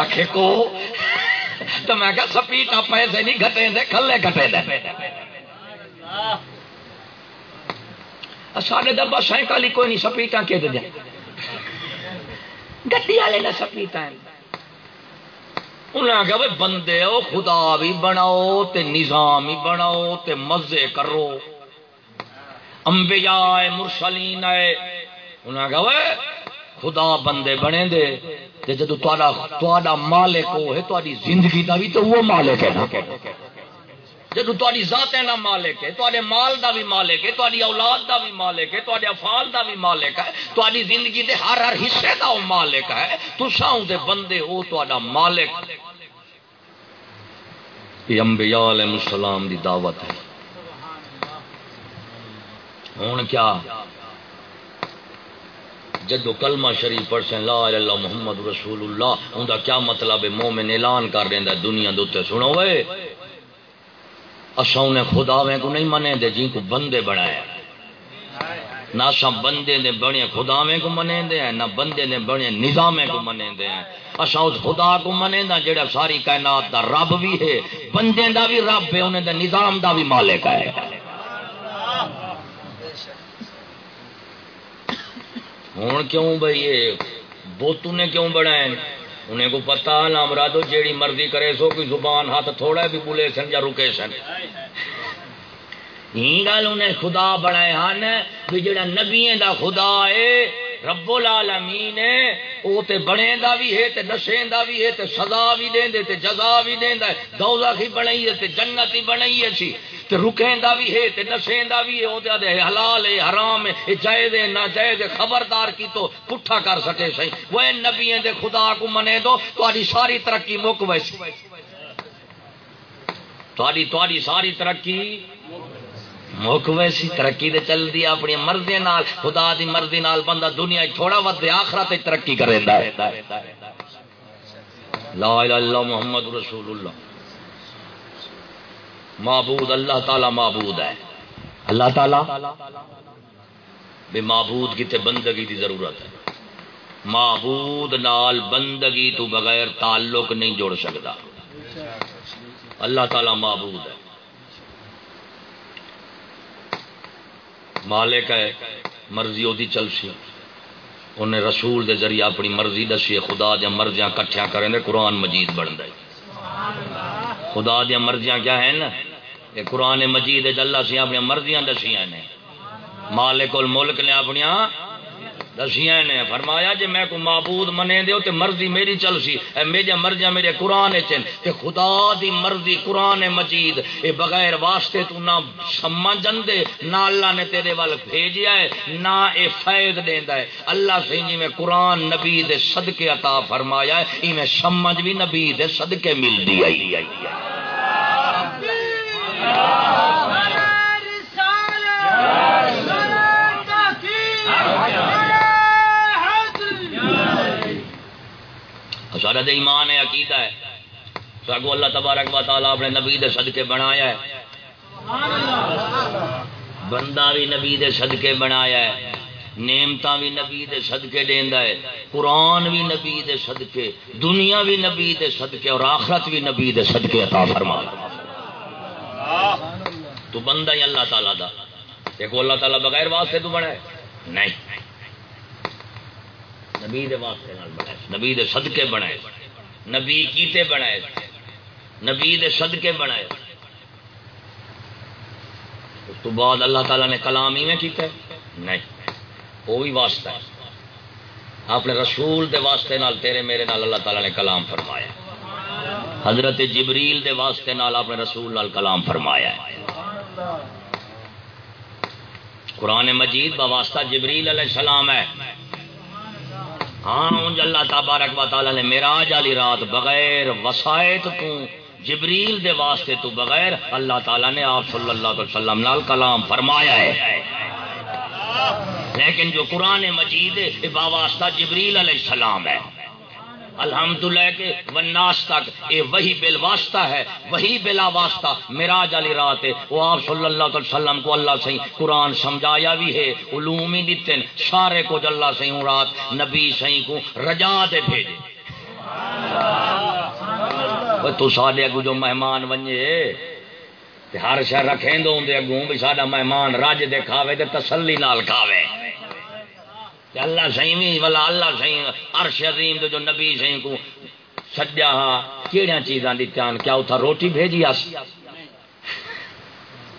آکھے، کو؟ تو میں کہ سپیٹا پیسے نہیں گھٹے دے کھلے گھٹے دے سارے دبا سائیکل کوئی نہیں سپیٹا کہ دے گڈی والے نے سپیٹا انہیں آخیا بھائی بندے ہو خدا بھی بناؤ تے نظام ہی بناؤ تے مزے کرو۔ انبیاء مرسلین آئے۔ انہیں آخیا بھائی خدا بندے بنے دے۔ جدو تا مالک ہو تاری زندگی کا بھی تو وہ مالک ہے نا۔ جدو تاری ذات نہ مالک ہے تے مال دا بھی مالک ہے تاری اولاد دا بھی مالک ہے تے افال دا بھی مالک ہے تاری زندگی دے ہر ہر حصے دا وہ مالک ہے۔ تو دے بندے ہو تا مالک۔ یہ انبیاء علیہ السلام دی دعوت ہے۔ ہوں کیا؟ جدو کلمہ شریف پڑھ سن لا اللہ محمد رسول اللہ ان کا کیا مطلب ہے؟ مومن اعلان کر رہا دنیا دے سنو وے۔ اصا انہیں خدا کو نہیں منے دے، جن کو بندے بنایا نہ اصا بندے نے بنے خدا میں کو منے دے ہیں نہ بندے نے بنے نظام کو منے دے۔ ہیں اصا اس خدا کو منے دا، جڑا ساری کائنات دا رب بھی ہے، بندے دا بھی رب ہے، انہیں دا نظام دا بھی مالک ہے۔ ہوں کیوں بھائی یہ؟ بوتو نے کیوں بنائے؟ انہیں کو پتا نہ مرادو، جیڑی مرضی کرے سو کوئی زبان ہاتھ تھوڑا بھی بولے سن یا رکے سن۔ گل انہیں خدا بنائے ہاں ہن بھی جڑا نبییں دا خدا ہے رب العالمین ہے، او تے بنے دا بھی ہے، تے نشیں دا بھی ہے، تے سزا بھی دین دے، تے جزا بھی دین دا دوزخ ہی بنائی ہے، تے جنت ہی بنائی ہے سی تے رکیں دا بھی ہے، تے نشیں دا بھی ہے، او دے حلال ہے، حرام ہے جائز ہے نہ جائز ہے، خبردار کی تو پٹھا کر سکے سی وہ نبیوں دے خدا کو منے دو تہاڈی ساری ترقی مک ویسی تہاڈی تہاڈی ساری ترقی مک ویسی ترقی دے چل دی اپنی مرضی نال، خدا دی مرضی نال بندہ دنیا تھوڑا ود آخرت ترقی کرے لا الہ الا محمد رسول اللہ۔ معبود اللہ تعالی معبود ہے۔ اللہ تعالی؟ بے معبود کی تے بندگی دی ضرورت ہے۔ معبود نال بندگی تو بغیر تعلق نہیں جوڑ سکتا۔ اللہ تعالی معبود ہے۔ مالک ہے، مرضی وہی چل سی انہیں رسول دے ذریعے اپنی مرضی دسی، خدا دیا مرضیاں کٹھیا کریں دے، قرآن مجید بن دے۔ خدا دیا مرضیاں کیا ہیں نا؟ یہ قرآن مجید اللہ سی اپنی مرضیاں دسیاں نے۔ مالک الملک نے اپنی دسیا نے فرمایا جی میں کو معبود منے دے تے مرضی میری چل سی۔ اے میری مرضیاں میرے قرآن چن تے خدا دی مرضی قرآن مجید۔ اے بغیر واسطے تو نہ سمجھن دے نہ اللہ نے تیرے وال بھیجیا ہے، نہ اے فائد دیندا ہے۔ اللہ سے جی میں قرآن نبی دے صدقے عطا فرمایا ہے۔ ای میں سمجھ بھی نبی دے صدقے مل دی آئی آئی سارا دے ایمان ہے، عقیدہ ہے۔ سگو اللہ تبارک و تعالیٰ اپنے نبی دے صدقے بنایا ہے۔ بندہ بھی نبی دے صدقے بنایا ہے۔ نعمتاں بھی نبی دے صدقے دیندا ہے۔ قرآن بھی نبی دے صدقے، دنیا بھی نبی دے صدقے اور آخرت بھی نبی دے صدقے عطا فرما۔ تو بندہ ہی اللہ تعالیٰ دا۔ دیکھو اللہ تعالیٰ بغیر واسطے تو بنا ہے۔ نہیں۔ نبی دے واسطے نال بنائے نبی دے صدقے بنائے نبی کیتے بنائے نبی دے صدقے بنائے اس تو بعد اللہ تعالیٰ نے کلام ہی میں کیتا ہے۔ نہیں، وہ بھی واسطہ ہے۔ اپنے رسول دے واسطے نال تیرے میرے نال اللہ تعالیٰ نے کلام فرمایا حضرت جبریل دے واسطے نال اپنے رسول نال کلام فرمایا ہے۔ قرآن مجید بواسطہ جبریل علیہ السلام ہے۔ ہاں انج جی اللہ تبارک و تعالی نے معراج والی رات بغیر وسائط تو، جبریل دے واسطے تو بغیر اللہ تعالی نے آپ صلی اللہ علیہ وسلم نال کلام فرمایا ہے۔ لیکن جو قرآن مجید ہے باواسطہ جبریل علیہ السلام ہے۔ الحمدللہ کے وناس تک یہ وہی بل واسطہ ہے، وہی بلا واسطہ میراج علی رات ہے۔ وہ آپ صلی اللہ علیہ وسلم کو اللہ سے قرآن سمجھایا بھی ہے۔ علوم ہی دیتے سارے کو اللہ سے رات، نبی سی کو رجا دے بھیجے۔ تو سارے اگو جو مہمان بنجے ہر شہر رکھیں دو اندر اگوں بھی سارا مہمان رج دے کھاوے تے تسلی نال کھاوے۔ اللہ سی والا اللہ سی عرش عظیم جو نبی سی کو سجا ہاں کہڑی چیزاں دیتیاں کیا اتھا روٹی بھیجی آس؟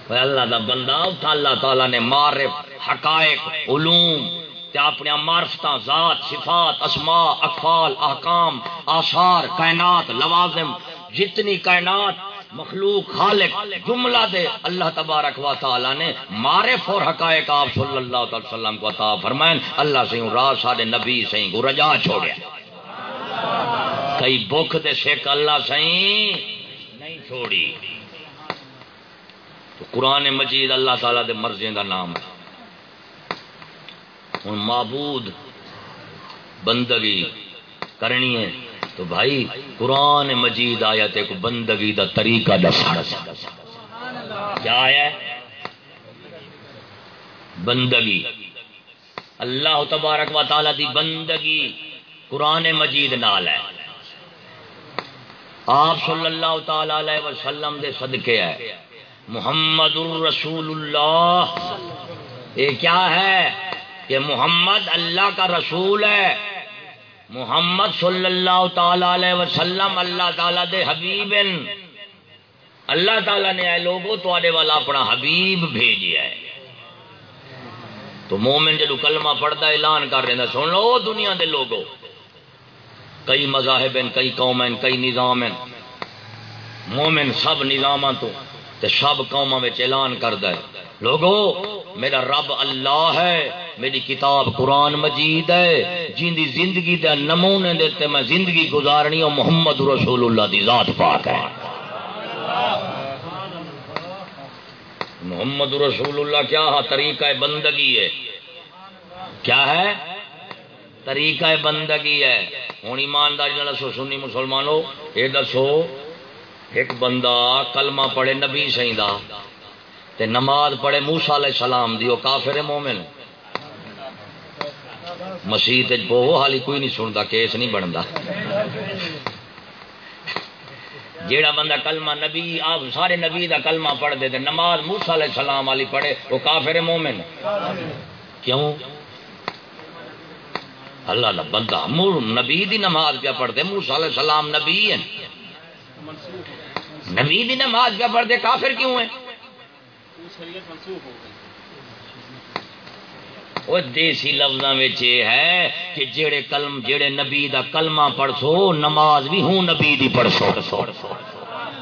اللہ دا بندہ اتھا اللہ تعالی نے معرف حقائق، علوم تے اپنے معرفت ذات، صفات، اسماء اقفال احکام، آثار، کائنات، لوازم، جتنی کائنات مخلوق خالق، جملہ دے اللہ تبارک و تعالی نے مارے فور حقائق آپ صلی اللہ علیہ وسلم کو عطا فرمائیں اللہ سے راز، سارے نبی سے کو رجا چھوڑیا کئی بخ دے سکھ اللہ سے نہیں چھوڑی۔ تو قرآن مجید اللہ تعالی دے مرضی دا نام۔ ہوں معبود بندگی کرنی ہے۔ تو بھائی قرآن مجید آیا تے کو بندگی دا طریقہ دسا کیا ہے؟ بندگی۔ اللہ تبارک و تعالی دی بندگی قرآن مجید نال ہے۔ آپ صلی اللہ تعالی علیہ وسلم دے صدقے ہے۔ محمد الرسول اللہ۔ یہ کیا ہے؟ کہ محمد اللہ کا رسول ہے۔ محمد صلی اللہ تعالی علیہ وسلم، اللہ تعالی دے حبیب اللہ تعالی نے اے لوگوں تے والا اپنا حبیب بھیجیا ہے۔ تو مومن جدو کلمہ پڑھتا اعلان کر رہا سن لو دنیا دے لوگوں کئی مذاہب ہیں کئی قوم ہیں کئی نظام ہیں مومن سب نظام تو تے سب قوموں میں اعلان کرتا ہے۔ لوگو، میرا رب اللہ ہے، میری کتاب قرآن مجید ہے جن دی زندگی دے نمونے دیتے میں زندگی گزارنی اور محمد رسول اللہ دی ذات پاک ہے۔ محمد رسول اللہ کیا ہے؟ طریقہ بندگی ہے۔ کیا ہے؟ طریقہ بندگی ہے۔ ہوں ایمانداری دسو، سنی مسلمانوں یہ دسو، ایک بندہ کلمہ پڑھے نبی سی تے نماز پڑھے موسا علیہ السلام دی، وہ کافر مومن۔ مسیح وہ حالی کوئی نہیں سنتا، کیس نہیں بنتا۔ جیڑا بندہ کلمہ نبی، آپ سارے نبی دا کلمہ پڑھ دے نماز موسا علیہ السلام والی پڑھے، وہ کافر مومن۔ کیوں؟ اللہ اللہ بندہ نبی دی نماز پہ پڑھ دے موسا علیہ السلام نبی ہے نبی دی نماز پہ پڑھ دے کافر کیوں ہے وہ دیسی لفظ ہے کہ جڑے کلم جڑے نبی دا کلمہ پڑھو نماز بھی ہوں نبی دی پڑھو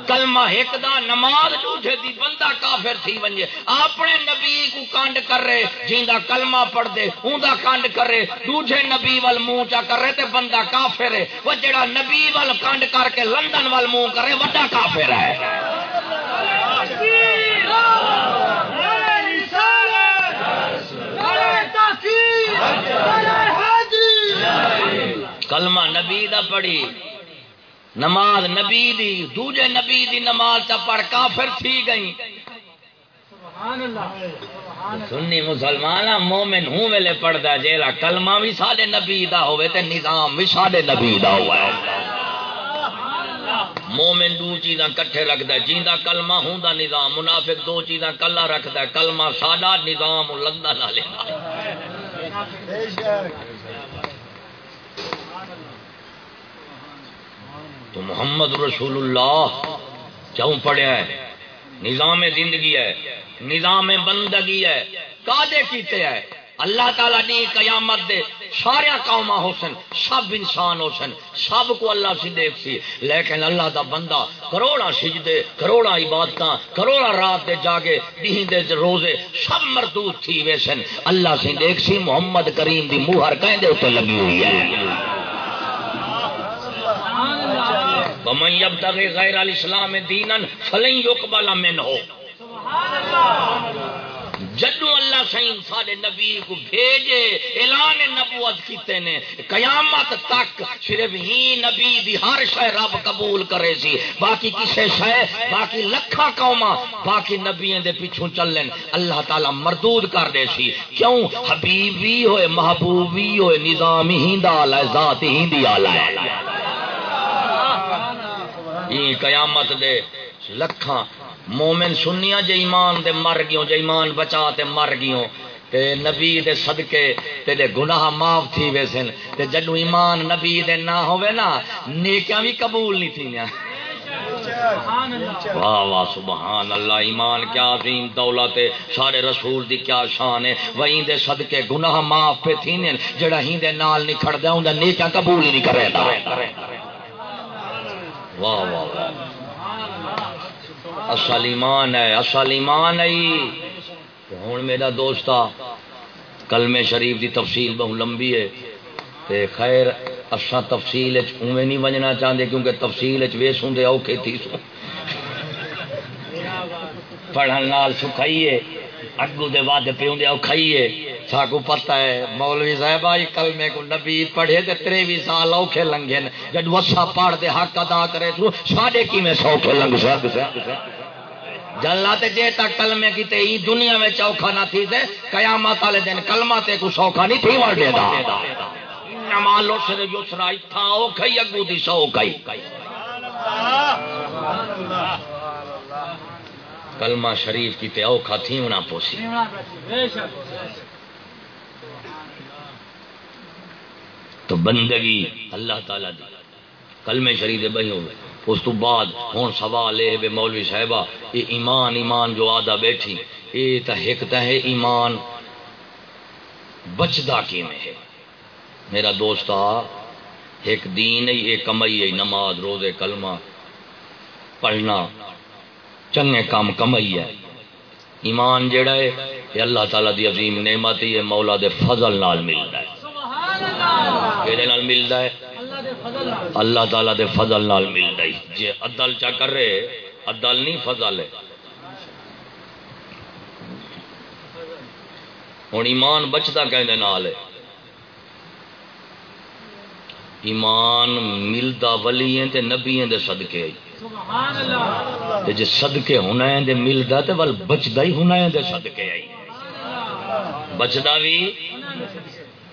کلمہ ایک دا، نماز دوجے دی، بندہ کافر تھی ونجے۔ اپنے نبی کو کانڈ کر رہے جیندا کلمہ پڑھ دے اوندا کانڈ کر رہے دوجے نبی وال منہ چا کر رہے تے بندہ کافر ہے۔ وہ جڑا نبی وال کانڈ کر کے لندن وال منہ کرے، وڈا کافر ہے۔ کلمہ نبی دا پڑھی نماز نبی دی دوجے نبی دی نماز تا پڑھ کافر تھی گئی سنی مسلمان مومن ہوں ویلے پڑھتا جیلا کلمہ بھی سارے نبی دا ہوئے تے نظام بھی سارے نبی دا ہوا ہے مومن دو چیزاں کٹھے رکھتا ہے جیندا کلمہ ہوں دا نظام. منافق دو چیزاں کلا رکھتا ہے، کلمہ ساڈا نظام لندن والے تو محمد رسول اللہ چوں پڑھیا ہے، نظام زندگی ہے، نظام بندگی ہے کادے کیتے ہے. اللہ تعالیٰ نے قیامت دے، سارے قوما ہو سن، سب انسان ہو سن، سب کو اللہ سے دیکھ سی۔ لیکن اللہ دا بندہ کروڑا سجدے، کروڑا عبادت کروڑا رات دے جاگے دین دے روزے، سب مردود تھی وے سن۔ اللہ سے دیکھ سی، محمد کریم دی موہر کہیں دے اتنے لگی ہوئی ہے۔ ومن یبتغی غیر الاسلام دینا فلن یقبل من ہو جدو اللہ سائن سارے نبی کو بھیجے، اعلان نبوت کیتے نے، قیامت تک صرف ہی نبی دی ہر شے رب قبول کرے سی۔ باقی کسے شے، باقی لکھا قوما باقی نبیوں دے پیچھوں چلن اللہ تعالی مردود کر دے سی۔ کیوں؟ حبیب بھی ہوئے محبوب بھی ہوئے، نظام ہی دا ہے ذات ہی دی آلہ ہے قیامت دے لکھاں مومن سنیا جے ایمان دے مر گیوں، جے ایمان بچا تے مر گیوں۔ تے نبی دے صدقے، تے دے گناہ معاف تھی ویسن تے جدو ایمان نبی دے نہ ہوئے نا، نیکیاں بھی قبول نہیں تھی واہ واہ، سبحان اللہ، ایمان کیا عظیم دولت ہے، سارے رسول دی کیا شان ہے۔ وہیں دے صدقے، گناہ معاف پہ تھی نے جڑا ہی دے نال نہیں کھڑ دے ہوں دے نیکیاں قبول نہیں کرے دا واہ واہ واہ۔ اصل ایمان ہے، اصل ایمان ہے ہوں میرا دوست آ کلمے شریف دی تفصیل بہت لمبی ہے۔ تے خیر اصا تفصیل اوے نہیں بننا چاہتے کیونکہ تفصیل ویس ہوں اوکھے تھی۔ سو پڑھن نال سکھائیے اگو دے بعد پیوں دے اوکھائیے۔ ساکو پتہ ہے، مولوی صاحب آئی کلمے کو نبی پڑھے تے تریوی سال اوکھے لنگے جد وسا پڑھ دے حق ادا کرے تو ساڑے کی میں سوکھے لنگ سکتے جلا تے جے تک کلمے کی تے ہی دنیا میں چوکھا نہ تھی تے قیامت والے دن کلمہ تے کو سوکھا نہیں تھی ور دے دا نمالو سر یسرا تھا او کھئی اگو دی سو کئی کلمہ شریف کی تے اوکھا تھی ہونا پوسی۔ بے شک تو بندگی اللہ تعالی دی۔ کلمے شریف دے بہی ہوئے اس تو بعد ہوں سوال یہ بے مولوی صاحبہ یہ ایمان ایمان جو آدھا بیٹھی یہ تو ایک تو ہے ایمان۔ بچدا کی میں ہے؟ میرا دوست ایک دین ہے ایک کمائی ہے نماز، روزے، کلمہ، پڑھنا چنگے کام کمائی ہے۔ ایمان جڑا ہے یہ اللہ تعالیٰ دی عظیم نعمت ہی ہے مولا دے فضل نال ملتا ہے۔ کہ ملتا ہے؟ اللہ تعالی دے فضل نال مل رہی جی عدل چا کر رہے عدل نہیں فضل ہے۔ ہوں ایمان بچتا کہ نال ہے۔ ایمان ملتا ولی تے نبی دے صدقے۔ آئی جی صدقے ہونا ہے دے ملتا تے ول بچتا ہی ہونا ہے دے صدقے۔ آئی بچتا بھی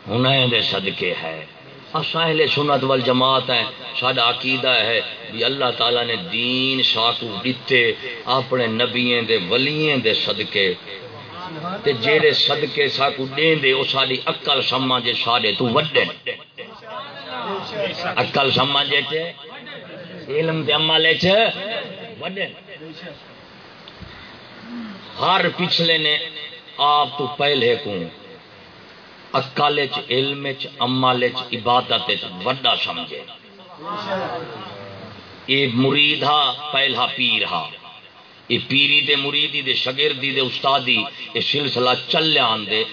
ہونا دے صدقے ہے۔ اہل سنت وال جماعت ہے سارا عقیدہ ہے بھی اللہ تعالیٰ نے دین ساکو دیتے اپنے نبییں دے ولییں دے صدقے۔ تے جیڑے صدقے ساکو دین دے او ساری عقل سمجھے سارے تو وڈے۔ عقل سمجھے تے، علم دے عمل چ وڈے۔ ہر پچھلے نے آپ تو پہلے کو اکال علم عمل عبادت وڈا سمجھے۔ یہ مرید ہا، پہلا پیر ہا۔ یہ پیری دے مریدی دے شگردی دے استادی یہ سلسلہ چلے آندے۔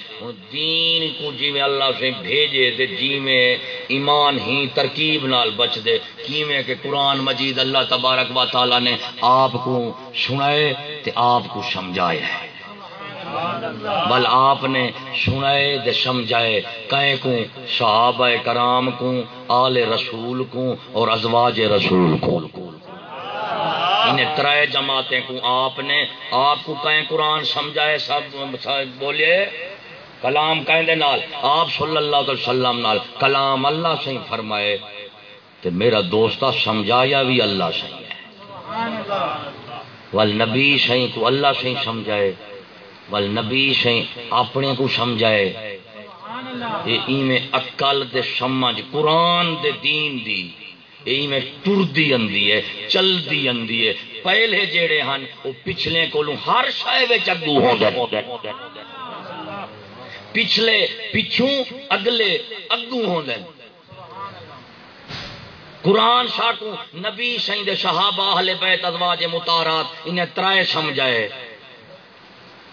دین کو جی میں اللہ سے بھیجے دے جی میں ایمان ہی ترکیب نال بچ دے کی میں کہ قرآن مجید اللہ تبارک و تعالی نے آپ کو سنائے تے آپ کو سمجھائے۔ ہے بل آپ نے سنائے دے سمجھائے کہیں کو صحابہ کرام کو آل رسول کو اور ازواج رسول کو انہیں ترائے جماعتیں کو آپ نے آپ کو کہیں قرآن سمجھائے سب بولے کلام کہیں دے نال آپ صلی اللہ علیہ وسلم نال کلام اللہ سے ہی فرمائے۔ تو میرا دوستہ سمجھایا بھی اللہ سے ہی ہے والنبی سے کو اللہ سے ہی سمجھائے۔ ول نبی سے اپنے کو سمجھائے۔ ایویں اکل دے سمجھ قرآن دے دین دی۔ ایویں ٹردی اندی ہے چلدی اندی ہے۔ پہلے جڑے ہن وہ پچھلے کو ہر شاید اگو ہو پچھلے پچھوں اگلے اگو ہو قرآن شاکو نبی شہید شہابہ اہل بیت ازواج متارات انہیں ترائے سمجھائے۔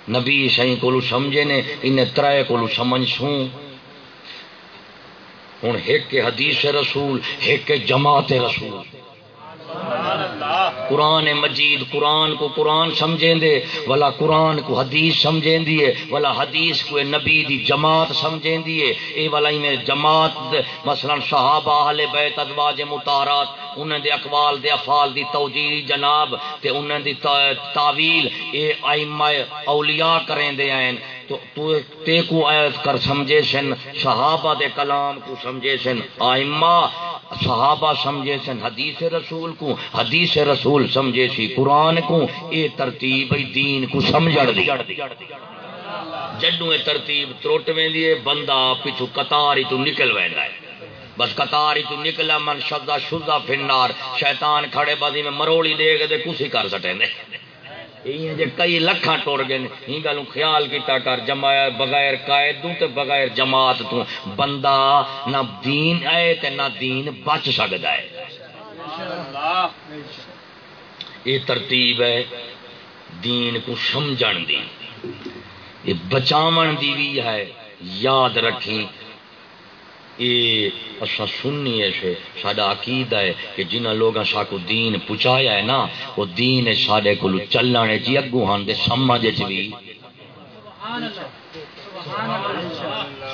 نبی سائیں کو سمجھے نے، انہیں ترائے کولو سمجھ سوں۔ ہوں ایک حدیث رسول، ایک جماعت رسول۔ قرآن مجید، قرآن کو قرآن سمجھیں دے ولا قرآن کو حدیث سمجھیں دیے ولا حدیث کو نبی دی جماعت سمجھیں دیے اے والا میں جماعت مثلا صحابہ اہل بیت ازواج مطہرات انہاں دے اقوال دے افعال دی توجیہ جناب، تے انہاں دی تعویل اے ائمہ اولیاء کریں دے ہیں تو تے کو ایت کر سمجھے سن، صحابہ دے کلام کو سمجھے سن، آئمہ، صحابہ سمجھے سن، حدیث رسول کو، حدیث رسول سمجھے سی، قرآن کو، اے ترتیب دین کو سمجھڑ دی۔ جڈو اے ترتیب تروٹ ویندی ہے بندہ پچھو قطار ہی تو نکل ویندا ہے۔ بس قطار ہی تو نکلا من شدہ شدہ فنار شیطان کھڑے بازی میں مروڑی دے گے دے کسی کر سٹیں دے کئی لکھاں ٹور گئے ہی گل خیال کیتا کر جمایا بغیر قائد تو تے بغیر جماعت تو۔ بندہ نہ دین ہے تے نہ دین بچ سکتا ہے۔ یہ ترتیب ہے دین کو سمجھن دی۔ یہ بچاون دی بھی ہے۔ یاد رکھیں اصا سننی ہے سڈا عقید ہے کہ جنہ لوگ ساکو دین پہنچایا ہے نا، وہ دین سڈے کو چلنے چی اگو ہن دے سمجھ بھی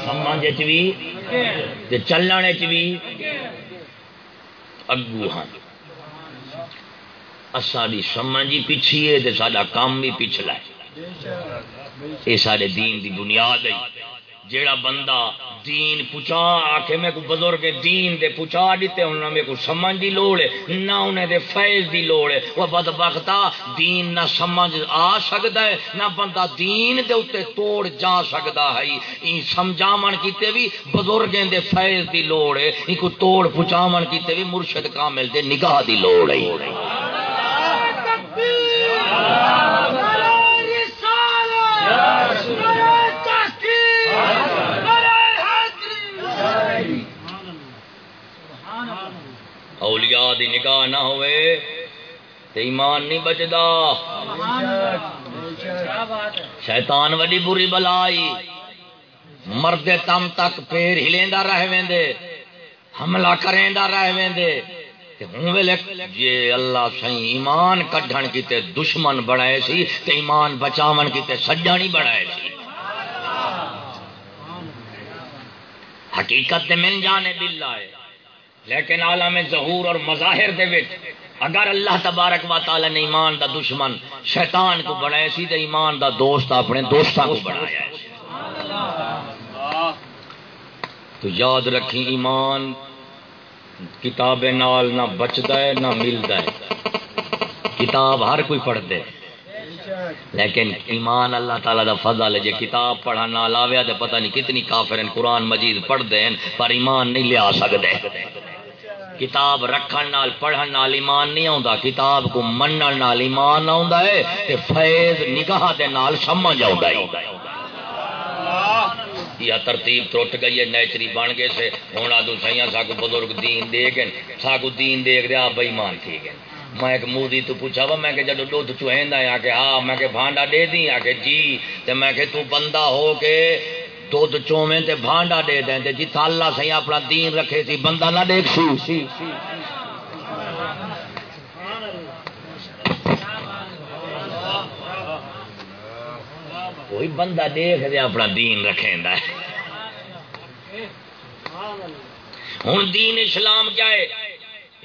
سمجھ بھی چلنے چ بھی اگو ہن۔ ساری سمجھ ہی پیچھے ہے سڈا کام بھی پچھلا ہے۔ یہ سارے دین دی بنیاد ہے۔ جیڑا بندہ دین پچا آخے میں کو بزرگ دین دے پچا دیتے انہوں میں کو سمجھ دی لوڑ ہے، نہ انہیں دے فیض دی لوڑ ہے۔ وہ بدبختا دین نہ سمجھ آ سکتا ہے، نہ بندہ دین دے اتے توڑ جا سکتا ہے۔ این سمجھامن کیتے بھی بزرگیں دے فیض دی لوڑ ہے ان کو توڑ پچامن کیتے بھی مرشد کامل دے نگاہ دی لوڑ ہے۔ دی نگاہ نہ ہوئے تے ایمان نہیں بچدا۔ شیطان وڈی بری بلائی۔ مرد تم تک پیر ہلیندا رہ ویندے، حملہ کریندا رہ ویندے۔ ہوں ویلے جی اللہ سی ایمان کڈن کیتے دشمن بنائے سی، تے ایمان بچاون کیتے سجانی بنائے سی۔ حقیقت من جانے باللہ ہے۔ لیکن عالم ظہور اور مظاہر دے وچ اگر اللہ تبارک و تعالی نے ایمان دا دشمن شیطان کو بنایا سی تے ایمان دا دوست اپنے دوستاں کو بنایا ہے۔ تو یاد رکھی ایمان کتاب نال نہ بچتا ہے، نہ ملتا ہے۔ کتاب ہر کوئی پڑھ دے لیکن ایمان اللہ تعالیٰ دا فضل ہے جی کتاب پڑھا نہ لاویا تو پتہ نہیں کتنی کافر قرآن مجید پڑھ دیں پر ایمان نہیں لیا سکتے کتاب رکھن نال پڑھن نال ایمان نہیں آتا کتاب کو منن نال ایمان آتا ہے تے فیض نگاہ دے نال سمجھ آتا ہے۔ یا ترتیب ٹوٹ گئی ہے نیچری بن گئے سے۔ ہوں آدھو سائیاں ساکو بزرگ دین دے گئے۔ ساکو دین دیکھ دے آپ بےمان تھی گئے۔ میں ایک مودی تو پوچھا وا میں کہ جدو دودھ چوہندا آ کے ہاں میں کہ بھانڈا دے دی آ کے جی تے میں کہ تو بندہ ہو کے دودھ چویں تے بھانڈا دے دیں تے جتھا اللہ سہی اپنا دین رکھے سی، بندہ نہ دیکھ سی۔ کوئی بندہ دیکھ دے اپنا دین رکھیں ہے ہوں دین اسلام کیا ہے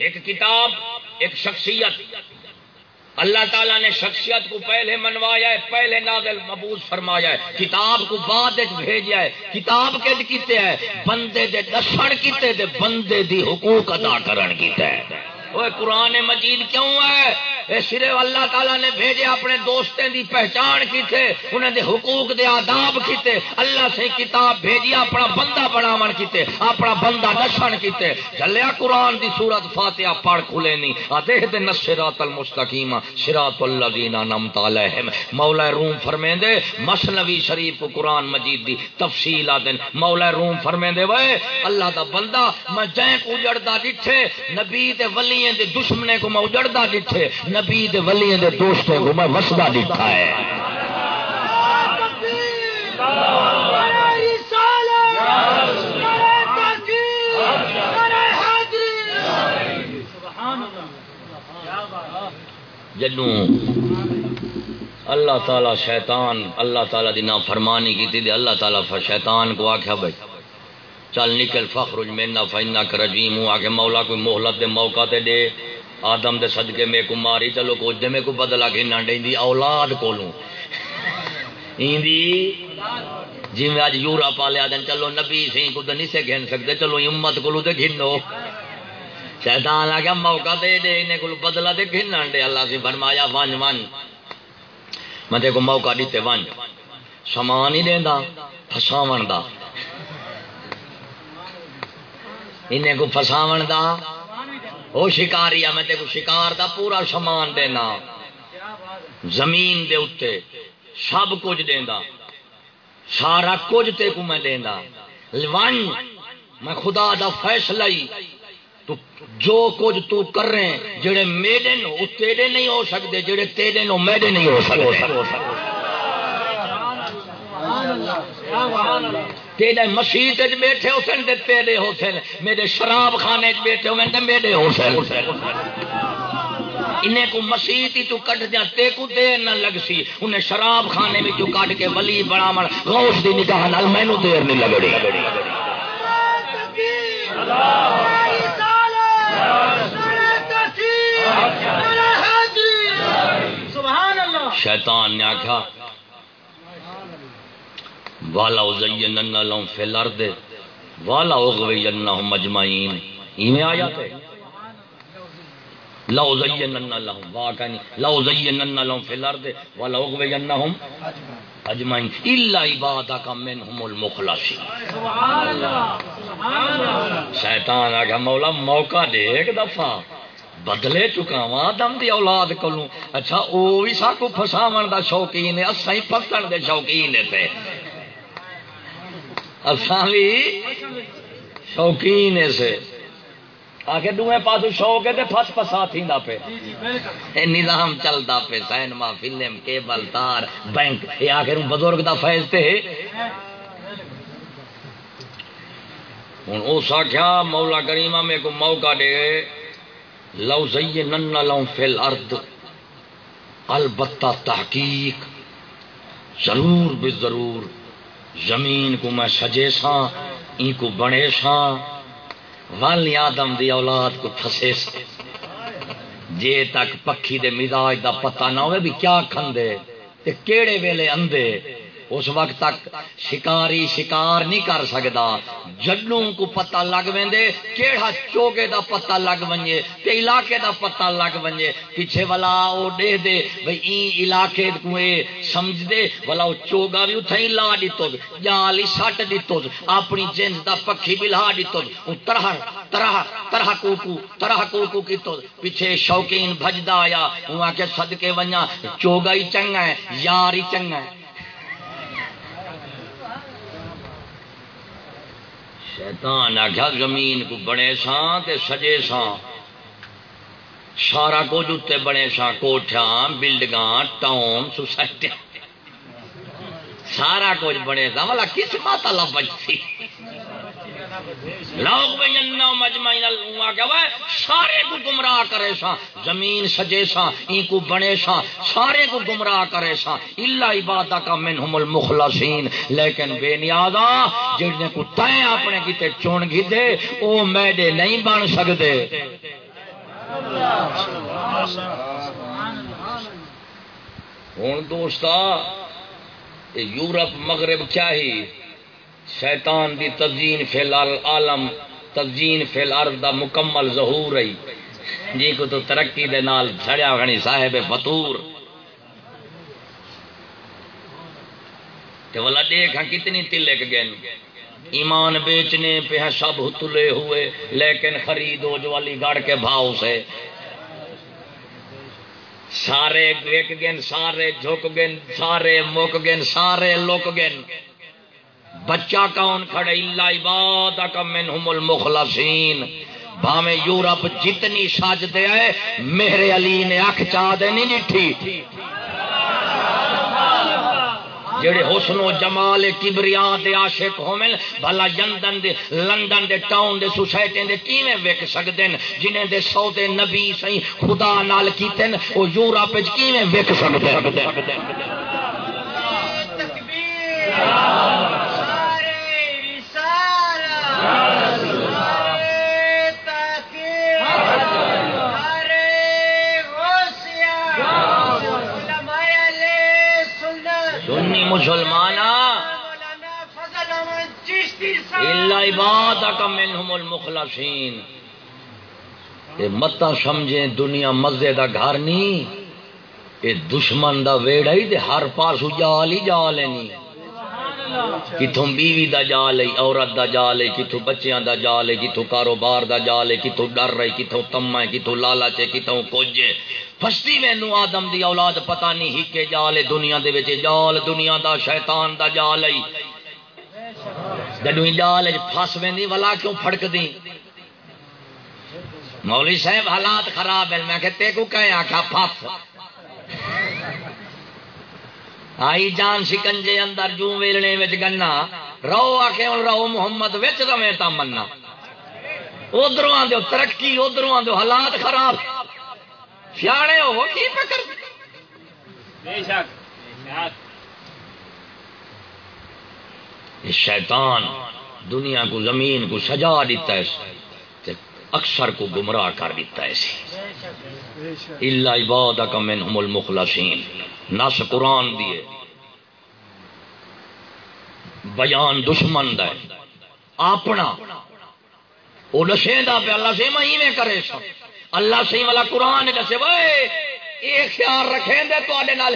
ایک کتاب، ایک شخصیت۔ اللہ تعالیٰ نے شخصیت کو پہلے منوایا ہے، پہلے نازل مبوض فرمایا ہے۔ کتاب کو بعد بھیجا ہے، کتاب کے کیتے ہے؟ بندے دے دسن کیتے دے، بندے دی حقوق ادا کرن کیتے ہے۔ وہ قرآن مجید کیوں ہے؟ صرف اللہ تعالیٰ نے بھیجے اپنے دوستیں دی پہچان کی تھے انہیں دے حقوق دے آداب کیتے، اللہ سے کتاب بھیجی، اپنا بندہ بناون کیتے، اپنا بندہ نشن کیتے۔ چلیا قرآن دی صورت فاتحہ پڑھ کھلے نہیں آدھے دے نصرات المستقیم شراط اللہ دینا نمت علیہم۔ مولا روم فرمین دے مسنوی شریف قرآن مجید دی تفصیل آدن مولا روم فرمین دے وے اللہ دا بندہ، میں جائیں کو جڑدا ڈٹھے نبی دے ولییں دے دشمنے کو میں اجڑدا ڈٹھے نبی دے ولییں دے دوستوں کو میں وسدا ڈٹھا ہے۔ جنوں اللہ تعالی شیطان، اللہ تعالی دی نافرمانی کی تھی اللہ تعالی شیطان کو آخیا بھائی چل نکل فخر مینا فینا کرجیم ہوں آگے مولا کوئی مہلت دے موقع تے دے۔ آدم دے صدقے میں کو ماری، چلو کو دے میں کو بدلا کے نہ اولاد کولوں۔ ایندی جی میں اج یورا پالیا دن، چلو نبی سی کو نہیں سے گھن سکتے، چلو امت کو تے گھنو۔ شیطان آ گیا موقع دے دے، انہیں کو بدلا دے گھن دے۔ اللہ سے فرمایا، ون ون۔ میں تے کو موقع دیتے، ون۔ سامان ہی دینا فساون دا۔ انہیں کو فساون دا۔ وہ شکاری میں تے شکار دا پورا سامان دینا۔ زمین دے اتے سب کچھ دینا سارا کچھ تے کو میں دینا ون، میں خدا دا فیصلہ ہی۔ تو جو کچھ تو کر رہے ہیں، جڑے میڈے نو وہ تیرے نہیں ہو سکتے، جڑے تیرے نو میڈے نہیں ہو سکتے۔ تیرے مسیح بیٹھے ہو سن تیرے ہو سن۔ میرے شراب خانے بیٹھے ہو میرے ہو سن۔ انہیں کو مسیح تو کٹ دیا تے کو دیر نہ لگ سی۔ انہیں شراب خانے میں جو کٹ کے ولی بڑا من غوث دی نگاہ نال مینوں دیر نہیں لگڑی۔ شیطان نے آخیا والا زین لهم فی الارض، والا اغوینهم اجمعین۔ ایویں آیا تے لو زیننا لهم لو زیننا لهم فی الارض، والا اغوینهم اجمعین۔ الا عبادک منهم المخلصین۔ سبحان اللہ سبحان اللہ شیطان مولا موقع دے ایک دفعہ بدلے چکا وا دم دی اولاد کو اچھا وہ بھی ساکو فساو دا شوقین ہے اصا ہی پکڑ دے شوقین تھے اصا بھی شوقین سے۔ آ کے دوے شوق ہے فس فسا تھی پہ نظام چلتا پہ سینما فلم کیبل تار بینک۔ آخر بزرگ دا فیض آخیا مولا کریمہ میں کو موقع دے۔ لو زینن لو فل ارد البتہ تحقیق ضرور بے ضرور۔ زمین کو میں سجے سا این کو بنے سا والی آدم دی اولاد کو پھسے سا جے تک پکھی دے مزاج دا پتہ نہ ہوئے بھی کیا کھندے، تے کیڑے ویلے اندے۔ اس وقت تک شکاری شکار نہیں کر سکتا جڈوں کو پتہ لگ وے کہڑا چوگے دا پتہ لگ ونجے، تے علاقے دا پتہ لگ ونجے۔ پیچھے والا او دے دے بھئی این علاقے کو اے سمجھ دے والا او چوگا بھی اتھے ہی لا دتو جالی سٹ دتو اپنی جنس دا پکھی بھی لا دتو او طرح طرح طرح کوکو طرح کوکو کی تو پیچھے شوقین بھجدا آیا۔ وہاں کے صدقے ونجا، چوگا ہی چنگا ہے، یار ہی چنگا ہے۔ شیطان آخیا زمین کو بنے سا تے سجے سا سارا کچھ اتنے بنے سا کوٹھا بلڈنگاں، ٹاؤن سوسائٹی سارا کچھ بنے سا والا کس ماتا لفظ سی مجمعین سارے کو گمراہ کرے سا زمین سجے سا کو بنے سا سارے کو گمراہ کرے سا کا منہم المخلصین لیکن بے نیازا کو تائیں اپنے کیتے چون گی دے او میڈے نہیں بن سکتے ہوں دوستا یورپ، مغرب کیا ہی؟ شیطان دی تزین فی العالم تزین فی الارض دا مکمل ظہور رہی جی کو تو ترقی دے نال جھڑیا گھنی صاحب فطور۔ والا دیکھا ہاں کتنی تلک گئے ایمان بیچنے پہ ہیں سب تلے ہوئے، لیکن خریدو جو علی گڑھ کے بھاؤ سے۔ سارے وک گن سارے جھک گن سارے مک گن سارے لک گن بچہ کون کھڑے؟ اللہ عباد کا منہم المخلصین بھاویں یورپ جتنی سج دے میرے علی نے اکھ چاہ دے نہیں جڑے حسن و جمال کبریا دے عاشق ہومن، بھلا لندن دے لندن دے، ٹاؤن دے، سوسائٹی دے کیویں وک سکدے جنہیں دے سودے نبی سہی خدا نال کیتے او یورپ وچ کیویں وک سکدے تکبیر۔ مسلمان المخلصین. یہ متا سمجھے دنیا مزے دا گھر نہیں. یہ دشمن دا ویڑا ہی دے ہر پاس جال ہی جال ہے نہیں. کتوں بیوی دا جال ہے، عورت دا جال ہے کتوں بچیاں دا جال ہے کتوں کاروبار دا جال ہے کتوں ڈر رہے کتوں تما ہے کتوں لالچ ہے کتوں کچھ فستی مینو آدم دی اولاد، پتہ نہیں ہکے جال دنیا دے وچ، جال دنیا دا، شیطان دا جال ہے۔ جدو جال فس وی ولا کیوں پھڑک دی مولوی صاحب حالات خراب ہے میں کہ تے کو کہیں آخا پھس۔ آئی جان شکنجے اندر جو ویلنے وچ گنا۔ رو آ کے رو محمد وچ رویں تا منا ادھر آدھو ترقی ادھر آدھو حالات خراب۔ سیاڑے ہو کی پکڑ شیطان دنیا کو زمین کو سجا دیتا ہے اکثر کو گمراہ کر دیتا ہے اللہ عباد کا منہم المخلصین نس قرآن دیے بیان دشمن دے اپنا۔ وہ نشے دا پہ اللہ سے میں کرے سب اللہ سی والا قرآن دسے وے یہ خیال رکھیں دے تو نال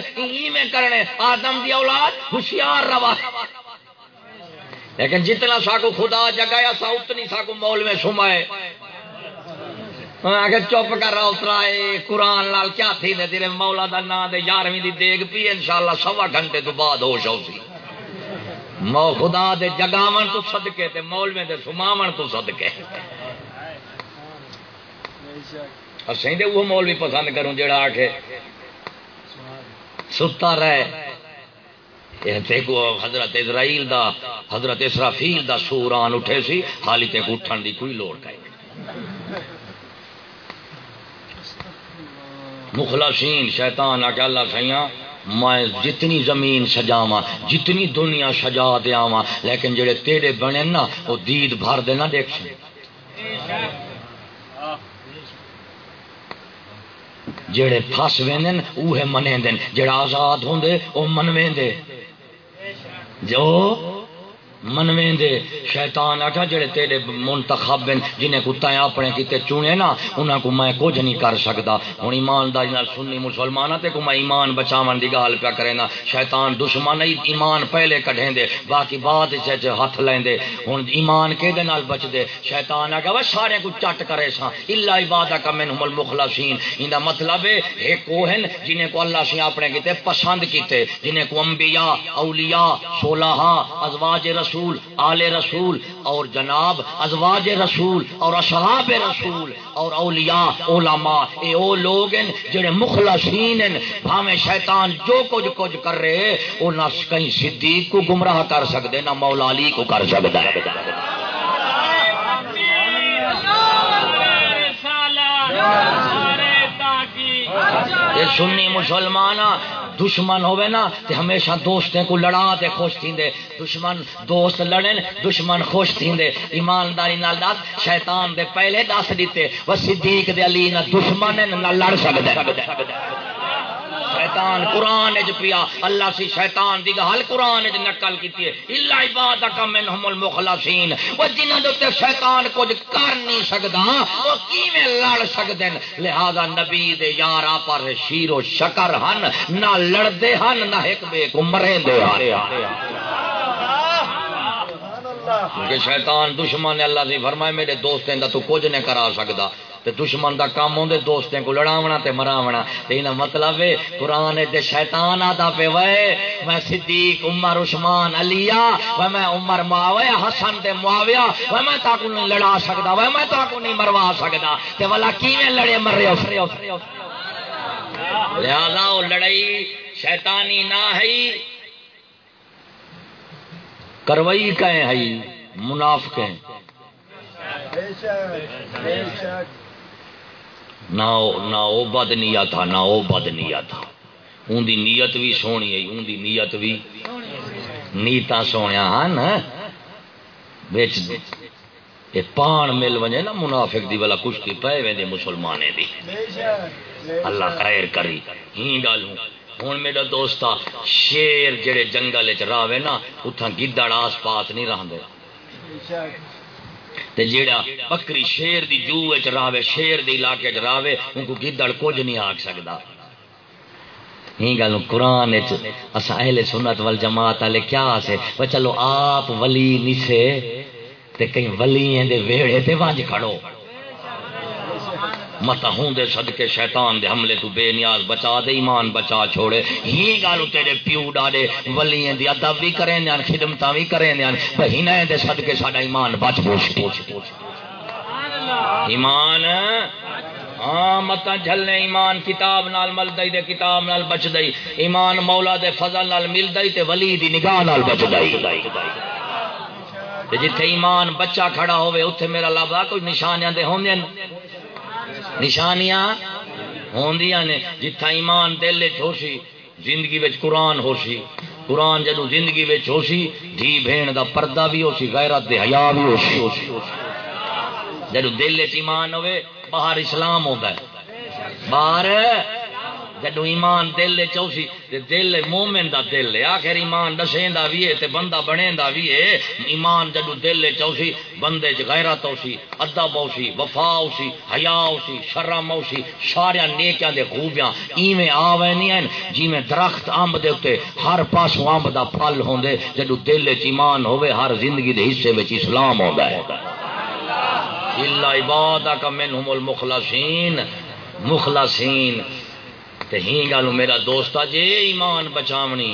میں کرنے، آدم دی اولاد ہوشیار روا۔ لیکن جتنا ساکو خدا جگایا سا اتنی ساکو مول میں سمائے اگر چپ کر رہا اترا قرآن لال کیا تھی نے تیرے مولا دا نا دے، یارویں دی دیگ پی، انشاءاللہ سوا گھنٹے تو بعد ہوش ہو سی مو خدا دے جگاون تو صدقے تے مول میں دے سماون تو صدقے۔ اصل دے، وہ مول بھی پسند کروں جڑا آ کے ستا رہے۔ کو حضرت اسرائیل دا، حضرت اسرافیل دا سوران اٹھے سی، حالی تے اٹھن دی کوئی لوڑ کہیں مخلصین، شیطان آ کے اللہ سیاں میں جتنی زمین سجاوا جتنی دنیا سجا دیا لیکن جڑے تیرے بنے نا، وہ دید بھر دینا دیکھ سکیں جڑے پھس ویندن اوہے منیندن۔ جڑا آزاد ہوندے او منویندے جو منویں دے شیطان آٹھا جڑے تیرے منتخب ہیں، جنہیں کتا اپنے کتے چونے نا، انہاں کو میں کچھ نہیں کر سکتا۔ ہوں ایمانداری سنی مسلمان تے کو میں ایمان بچاون دی گال پیا کرے نا۔ شیطان دشمن ہی ایمان پہلے کڈھیں دے، باقی بعد چ ہاتھ لیں دے۔ ہوں ایمان کہ نال بچ دے۔ شیطان آ وہ سارے کو چٹ کرے سا الا عبادہ کا منہم المخلصین۔ ان مطلب ہے ایک وہ ہیں جنہیں کو اللہ سے اپنے کیتے پسند کیتے، جنہیں کو انبیاء، اولیاء صلحاء ازواج رسول رسول آل رسول اور جناب ازواج رسول اور اصحاب رسول اور اولیاء علماء اے او لوگ ہیں جڑے مخلصین ہیں۔ بھاویں شیطان جو کچھ کچھ کر رہے وہ نہ کہیں صدیق کو گمراہ کر سکتے نہ مولا علی کو کر سکتا ہے یہ سنی مسلمان، دشمن ہوئے نا، تے ہمیشہ دوستیں کو لڑا تے خوش تھی دے دشمن دوست لڑن، دشمن خوش تھی دے ایمانداری نال دس، شیطان دے پہلے دس دیتے۔ وہ صدیق دے علی نہ دشمن نہ لڑ سکتا شیطان قرآن چ پیا۔ اللہ سی شیطان دی گل قرآن چ نقل کی اللہ عباد کا منہم المخلصین وہ جنہاں دے شیطان کچھ کر نہیں سکدا، وہ کیویں لڑ سکدے لہذا نبی دے یارا پر شیر و شکر ہن، نہ لڑدے ہن، نہ ایک بے کو مرے دے کہ شیطان دشمن اللہ سے فرمائے، میرے دوستیں دا تو کچھ نہیں کرا سکدا۔ تے دشمن دا کام ہوندے دوستیں کو لڑاونا تے مراونا۔ تے انہاں مطلب ہے قرآن دے شیطان آتا پہ وے میں صدیق، عمر، عثمان علیہ و میں عمر معاویہ، حسن تے معاویہ و میں تاکو نہیں لڑا سکدا و میں تاکو نہیں مروا سکدا۔ تے والا کیویں لڑے مر رہے ہو لہذا وہ لڑائی شیطانی نہ ہے کروائی کہیں ہے منافق ہیں نہ وہ بد نیا تھا نہ وہ بد نیا تھا ان دی نیت بھی سونی ہے ان دی نیت بھی نیتا سویا ہاں بچ پان مل وجے نا منافق دی والا کشتی پے وے مسلمانے دی۔ اللہ خیر کری۔ ہی گل ہوں۔ میرا دوست شیر جڑے جنگل چ راوے نا اتنا گدڑ آس پاس نہیں رہتے تے جیڑا بکری شیر دی جو وچ راوے، شیر دی علاقے چ راوے، ان کو گدڑ کچھ نہیں آکھ سکدا۔ ہی گل قرآن اسا اہل سنت وال جماعت والے کیا سے؟ وہ چلو آپ ولی نسے تے کئی ولی دے ویڑے تے وانج کھڑو۔ مت ہوں دے صدقے شیطان دے حملے تو بے نیاز بچا دے ایمان بچا چھوڑے۔ ہی گالو تیرے پیو ڈاڑے ولیاں دی ادب بھی کریں دیان خدمتاں بھی کریں دیان بہینے دے صدقے ساڈا ایمان بچ پوچھ پوچھ ایمان؟ ہاں مت جھلنے ایمان کتاب نال مل دئی دے کتاب نال بچ دئی ایمان مولا دے فضل نال مل دئی تے ولی دی نگاہ نال بچ دئی جتھے ایمان بچہ کھڑا ہوئے اتھے میرا لبا کوئی نشانیاں دے ہوندے نشانیاں ہوندیاں نے جتھا ایمان دل ہوسی زندگی وچ قرآن ہوشی۔ قرآن جدو زندگی وچ ہوشی، دھی بھین دا پردہ بھی ہوشی، غیرت دے حیا بھی ہوشی۔ جدو دل چ ایمان ہوئے، باہر اسلام ہوتا ہے۔ باہر جدو ایمان دل چوسی دل مومن دا دل ہے آخر ایمان دسیں بھی ہے تے بندہ بنے دا بھی ہے ایمان جدو دل چوسی، بندے چ غیرت اوسی، ادب اوسی، وفا اوسی، حیا اوسی، شرم اوسی سارا نیکیاں دے خوبیاں ایویں آوے نہیں ہیں جویں درخت امب دے اوتے ہر پاسوں امب دا پھل ہوندے، جدو دل چ ایمان ہوے ہر زندگی دے حصے وچ اسلام ہوندا ہے۔ اللہ عبادک منہم المخلصین، مخلصین تے ہی گل میرا دوست جے ایمان بچاونی۔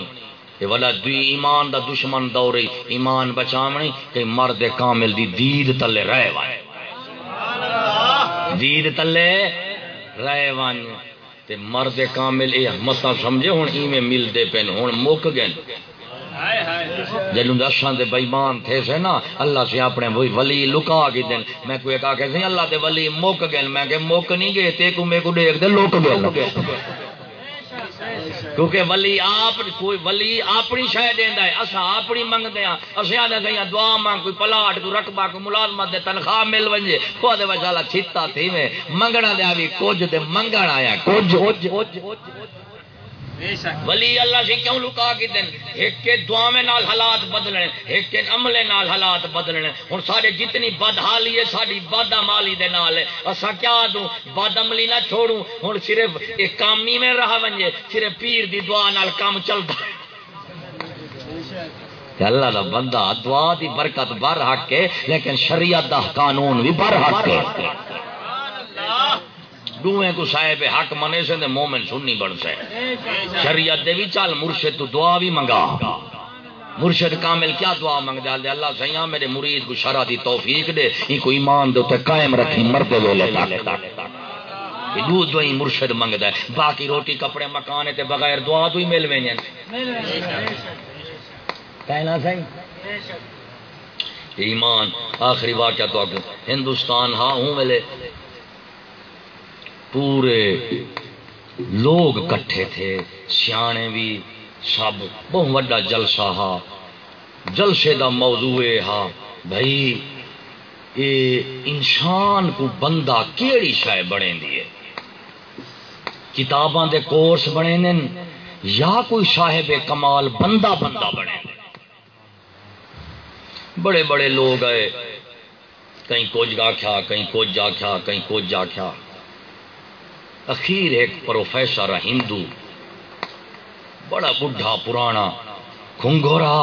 تے والا دوی ایمان دا دشمن دوری ایمان بچاونی تے مرد کامل دی دید تلے رہے وان۔ دید تلے رہے وان۔ تے مرد کامل اے متا سمجھے ہن ایویں ملدے پن ہن مک گئے جلوں دساں دے بےمان تھے سے نا اللہ سے اپنے وہی ولی لکا کے دین۔ میں کوئی کہا کہ اللہ دے ولی مک گئے میں کہ مک نہیں گئے تے کو میں کو دیکھ دے لوک گئے کیونکہ ولی آپ کوئی ولی اپنی شہ دینا ہے اصا اپنی منگتے ہیں اصل آدھے گئی ہاں، دعا مانگ، کوئی پلاٹ، کوئی رقبہ، کوئی ملازمت دے تنخواہ مل ونجے۔ کو دے وجہ چھتا تھی میں۔ منگنا دیا بھی کچھ دے منگنا آیا۔ کچھ ولی اللہ سے کیوں لکا کے دن؟ ایک کے دعاویں نال حالات بدلنے ایک کے عملے نال حالات بدلنے۔ ہن سارے جتنی بدحالی ہے ساری بد عمالی دے نال ہے۔ اسا کیا دوں؟ بد عملی نہ چھوڑوں۔ ہن صرف ایک کامی میں رہا ونجے صرف پیر دی دعا نال کام چلدا۔ اللہ دا بندہ دعا دی برکت بر حق ہے لیکن شریعت دا قانون بھی بر حق ہے۔ دوئے کو صاحب حق منے سے دے مومن سننی بن سے شریعت دے بھی چل مرشد تو دعا بھی منگا۔ مرشد کامل کیا دعا منگ دے اللہ سیاں میرے مرید کو شرع دی توفیق دے۔ ان کو ایمان دے تے قائم رکھی مرد ویلے تک دو دعائی مرشد منگ دے باقی روٹی، کپڑے مکانے تے بغیر دعا تو ہی مل وینے کہنا صحیح ایمان، آخری واقعہ تو ہندوستان ہاں ہوں ملے پورے لوگ کٹھے تھے، سیانے بھی، سب بہت بڑا جلسہ ہا۔ جلسے دا موضوع ہا بھائی اے انسان کو بندہ کیڑی شے بنے دیے کتاباں دے کورس بنے نن، یا کوئی صاحب کمال بندہ بندہ بنے؟ بڑے بڑے لوگ آئے، کہیں کچھ آخیا کہیں کچھ آخیا کہیں کچھ آخیا اخیر ایک پروفیسر ہندو، بڑا بڈھا پرانا کھنگورا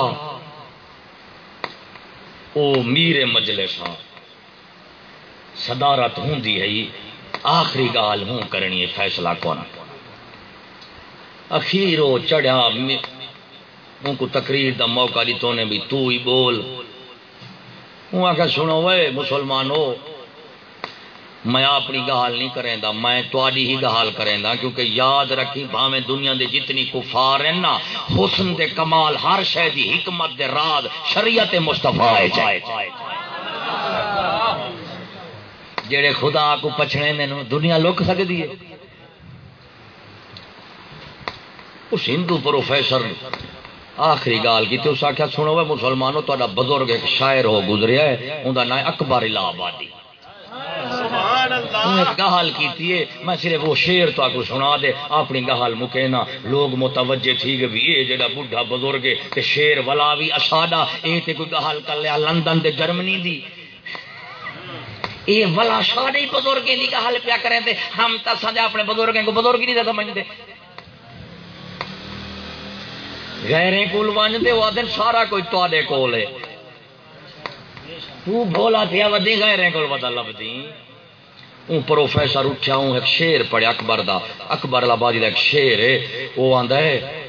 او میرے مجلس ہاں، صدارت ہوں دی ہے آخری گال ہوں کرنی ہے، فیصلہ کون؟ اخیر وہ چڑھیا ان کو تقریر دا موقع دی تو نے بھی تو ہی بول۔ وہ آخر سنو وے مسلمانو میں اپنی گال نہیں کریں دا میں تواڈی ہی گال کریں دا کیونکہ یاد رکھی بھاویں دنیا دے جتنی کفار ہیں نا، حسن دے کمال ہر شے دی حکمت دے راز شریعت مصطفی ہے جائے جڑے خدا کو پچھنے نے دنیا لک سکتی ہے۔ اس ہندو پروفیسر نے آخری گال کی اس آخیا سنو وہ مسلمانوں تا بزرگ ایک شاعر ہو گزریا ہے انہوں نام اکبر الہ آبادی۔ گہال کی میں صرف وہ شیر تو آپ سنا دے، اپنی گہال مکے نا، لوگ متوجہ تھی کہ یہ جڑا بڈھا بزرگ ہے شیر والا بھی اساڈا یہ تے کوئی گہال کر لیا لندن دے جرمنی دی۔ یہ والا سارے بزرگ کی گہال پیا کریں تے ہم تو سجا اپنے بزرگ کو بزرگ نہیں سمجھتے غیریں کول ونجتے وہ دن سارا کوئی تے کول ہے۔ تو بولا پیا ودی، غیریں کول پتا لبدی۔ اون پروفیسر اٹھیا ہوں ایک شیر پڑھیا، اکبر دا۔ اکبر آبادی دا ایک شیر ہے وہ آندا ہے،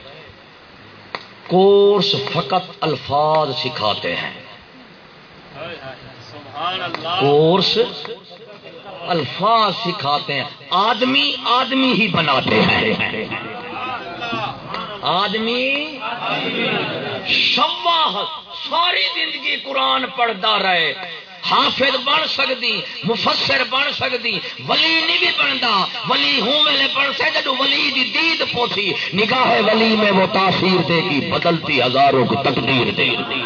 کورس فقط الفاظ سکھاتے ہیں۔ کورس الفاظ سکھاتے ہیں۔ آدمی آدمی ہی بناتے ہیں۔ آدمی شواہ ساری زندگی قرآن پڑھتا رہے۔ حافظ بن سکتی مفسر بن سکتی ولی نہیں بھی بنتا ولی ہوں میلے بن سے جدو ولی دی دید پوسی، نگاہ ولی میں وہ تاثیر دے گی، بدلتی ہزاروں کی تقدیر دے گی۔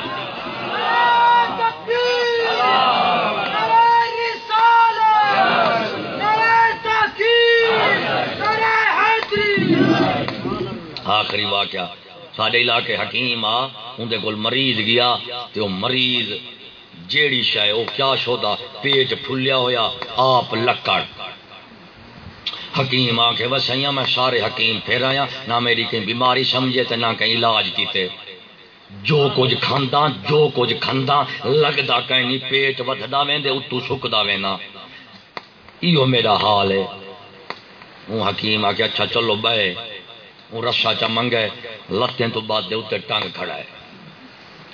آخری واقعہ سارے علاقے حکیم آ اندر کول مریض گیا تو وہ مریض جیڑی شاید وہ کیا شودا پیٹ پھلیا ہویا، آپ لکڑ۔ حکیم آ کے بس میں سارے حکیم پھر آیا، نہ میری کہیں بیماری سمجھے تو نہ کہیں علاج کیتے۔ جو کچھ کھاندا، جو کچھ کھاندا، لگدا کہیں پیٹ وددا ویندے اتو سکدا وینا۔ ایو میرا حال ہے۔ وہ حکیم آ کے اچھا چلو بے وہ رسا چا منگے لتیں تو بعد دے اتنے ٹنگ کھڑا ہے۔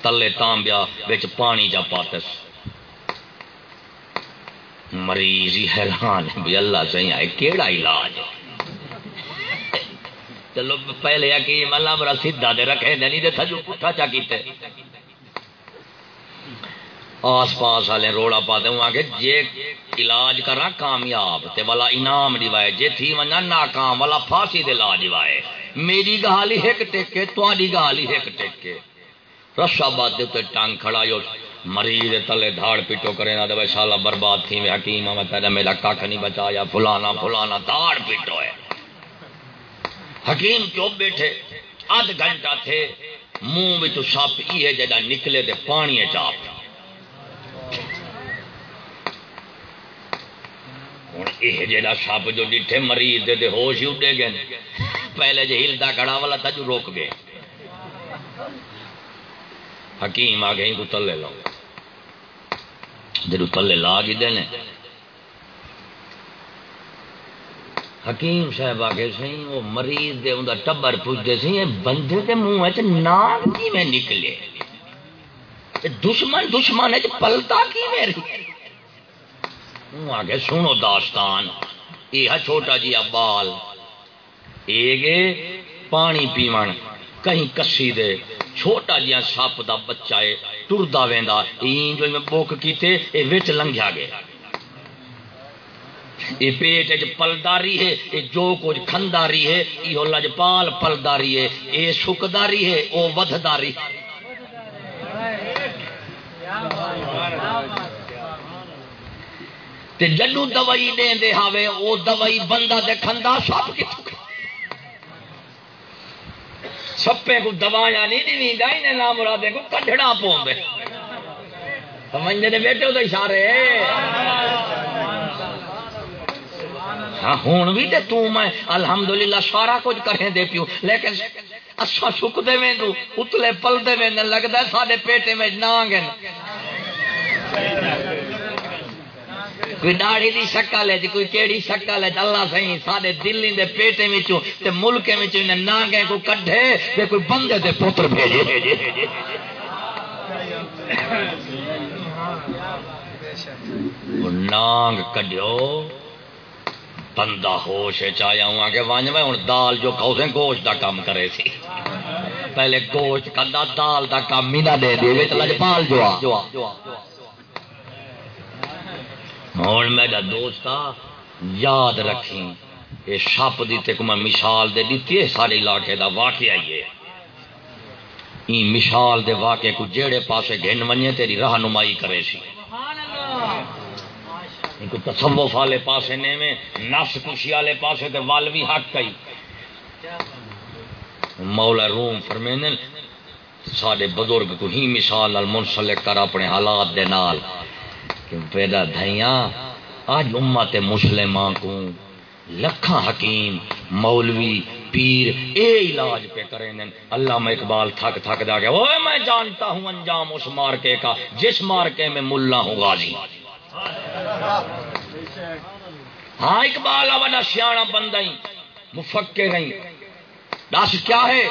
تلے تام بیا بچ پانی جا پاتس۔ مریض ہی حیران بھی اللہ سے آئے کیڑا علاج؟ چلو، پہلے آ کہ ملا برا سیدھا دے رکھے، نہیں دے تھا جو پٹھا چا کیتے۔ آس پاس والے روڑا پاتے ہوں آگے جے علاج کرا کامیاب، تے والا انعام دیوائے جے تھی ونجا ناکام، والا پھانسی دے لا دیوائے میری گالی ایک ٹیکے تاری گالی ایک ٹیکے۔ رشا باد دے ٹانگ کھڑا جو مریض تلے دھاڑ پیٹو کرے نہ دے سالا برباد تھی، میں حکیم میں تیرا میرا کھ نہیں بچایا، فلانا فلانا دھاڑ پیٹو ہے۔ حکیم کیوں بیٹھے ادھ گھنٹہ تھے، منہ بھی تو سپ یہ جا نکلے تے پانی چاپ ہوں یہ جا سپ جو ڈٹھے مریض دے ہوش ہی اڈے گئے۔ پہلے جی ہلدا کڑا والا تھا جو روک گئے۔ حکیم آ گئے کو تلے لاؤ جدو تلے لا گی دے حکیم صاحب آ گئے سی وہ مریض دے اندر ٹبر پوچھتے سی بندے کے منہ نام کی میں نکلے؟ دشمن دشمن پلتا کی میری آگے سنو داستان۔ یہ چھوٹا جی بال۔ یہ پانی پیمن کہیں کسی دے۔ چھوٹا جہا سپ دا بچہ ہے ٹردا وہدا جو میں بک کیتے یہ وچ لنگیا گیا۔ یہ پیٹ پلداری ہے یہ جو کچھ کھنداری ہے یہ لجپال پلداری ہے۔ یہ سکداری ہے وہ ودھداری۔ تے جدو دوائی دے دے ہاوے، او دوائی بندہ دے کھندا سب کتوں سپے کو دوایا نہیں دیویندا انہیں نام مرادے کو کڈھڑا پوندے سمجھنے دے بیٹے تو اشارے۔ ہاں ہوں بھی تے تو میں الحمدللہ سارا کچھ کریں دے پیو لیکن اچھا سکتے میں تو، اتلے پلتے میں لگتا ہے سارے پیٹے میں نانگ کوئی داڑھی دی شکل ہے جی کوئی کیڑی شکل ہے اللہ صحیح سارے دلی دے پیٹے وچوں تے ملک وچوں نے نانگے کو کڈھے تے کوئی بندے دے پتر بھیجے۔ نانگ کڈیو۔ بندہ ہوش چایا ہوں کہ ون میں ہوں دال جو کھاؤ سے گوشت دا کام کرے سی۔ پہلے گوشت کھدا دال دا کام ہی نہ دے دے لجپال جو ہوں میرا دوست یاد رکھی۔ یہ سپ دی تے میں مثال دے دیتی ہے سارے علاقے دا واقعہ ہی ہے۔ این دے واقعے کو جیڑے پاسے گھن ونجے تیری رہنمائی کرے سی۔ کو تصوف والے پاسے نے میں نفس کشی والے پاسے تے ول بھی حق کئی۔ مولا روم فرمینے سارے بزرگ کو ہی مثال منسلک کر اپنے حالات دے نال۔ کہ پیدا دھیاں، آج امت مسلمان کو لکھاں حکیم، مولوی، پیر، اے علاج پہ کریں اللہ میں اقبال تھک تھک دا گیا وہ میں جانتا ہوں انجام اس مارکے کا، جس مارکے میں ملا ہوں غازی۔ ہاں اقبال بڑا سیاح بندہ ہی، مفکر نہیں دس کیا ہے؟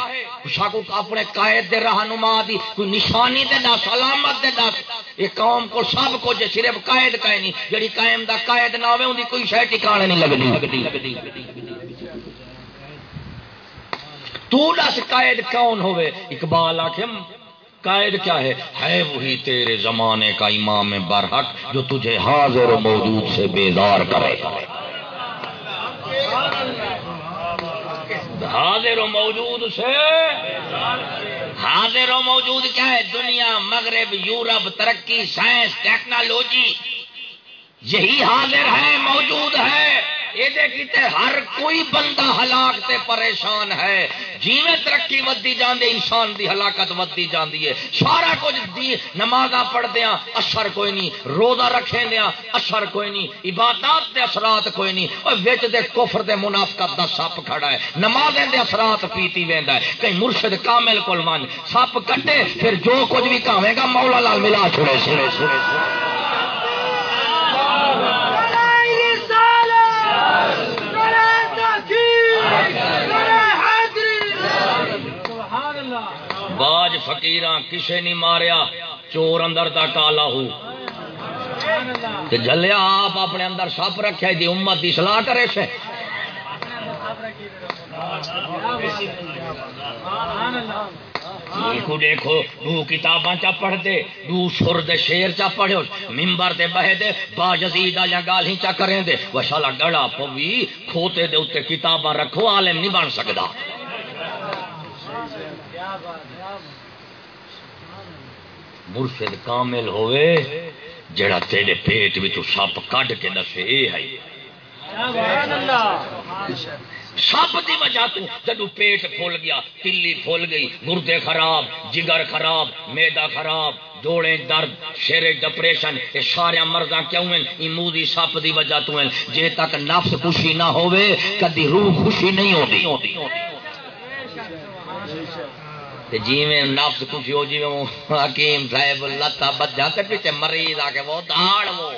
کو اپنے قائد دے رہنما دی، کوئی نشانی دے دس علامت دے دس یہ قوم کو سب کو جے صرف قائد کہے نہیں جڑی قائم دا قائد نہ ہوے اندی کوئی شے ٹھکانے نہیں لگدی تو دس قائد کون ہوے اقبال آکھے، قائد کیا ہے؟ ہے وہی تیرے زمانے کا امام برحق جو تجھے حاضر و موجود سے بیدار کرے۔ حاضر و موجود سے؟ حاضر و موجود کیا ہے دنیا، مغرب، یورپ، ترقی، سائنس، ٹیکنالوجی، یہی حاضر ہے، موجود ہے۔ یہ ہر کوئی بندہ ہلاک تے پریشان ہے۔ جی ترقی ودی جاندے، انسان دی ہلاکت ودی جاندی ہے۔ سارا کچھ دی نماز پڑھ دیا اثر کوئی نہیں۔ روزہ رکھے دیا اثر کوئی نہیں۔ عبادات دے اثرات کوئی نہیں۔ اور وچ دے کفر دے منافقت دا سپ کھڑا ہے۔ نماز دے اثرات پیتی ویندا ہے۔ کہیں مرشد کامل کول ون۔ سپ کٹے، پھر جو کچھ بھی کہے گا، مولا لال ملا چھوڑے۔ چھوڑے چھوڑے باج فکیر کسے نہیں ماریا، چور اندر دا کالا ہو۔ جلیا آپ اپنے اندر سپ رکھے دی امت کی سلاح کرے سے۔ اللہ۔ دیکھو دیکھو دو کتاباں چا پڑھ دے دو سر دے شیر چا پڑھو ممبر دے بہ دے، با جزید یا گالی چا کریں دے۔ وشالا گڑا پوی کھوتے دے اتے کتاباں رکھو، عالم نہیں بن سکتا مرشد کامل ہوئے، جڑا تیرے پیٹ بھی سپ کڈ کے دسے یہ ہے۔ سپ کی وجہ تو جدو پیٹ پھول گیا پلی پھول گئی گردے خراب، جگر خراب میدا خراب جوڑے درد، شیر ڈپریشن یہ سارے مرضا کیوں ہیں؟ موی سپ کی وجہ تو ہیں۔ جے تک نفس خوشی نہ ہوئے کدی روح خوشی نہیں ہوتی جی میں نفس خوشی ہو جی حکیم صاحب لتا بجا تے پیچھے مریض آ کے وہ داڑ وہ۔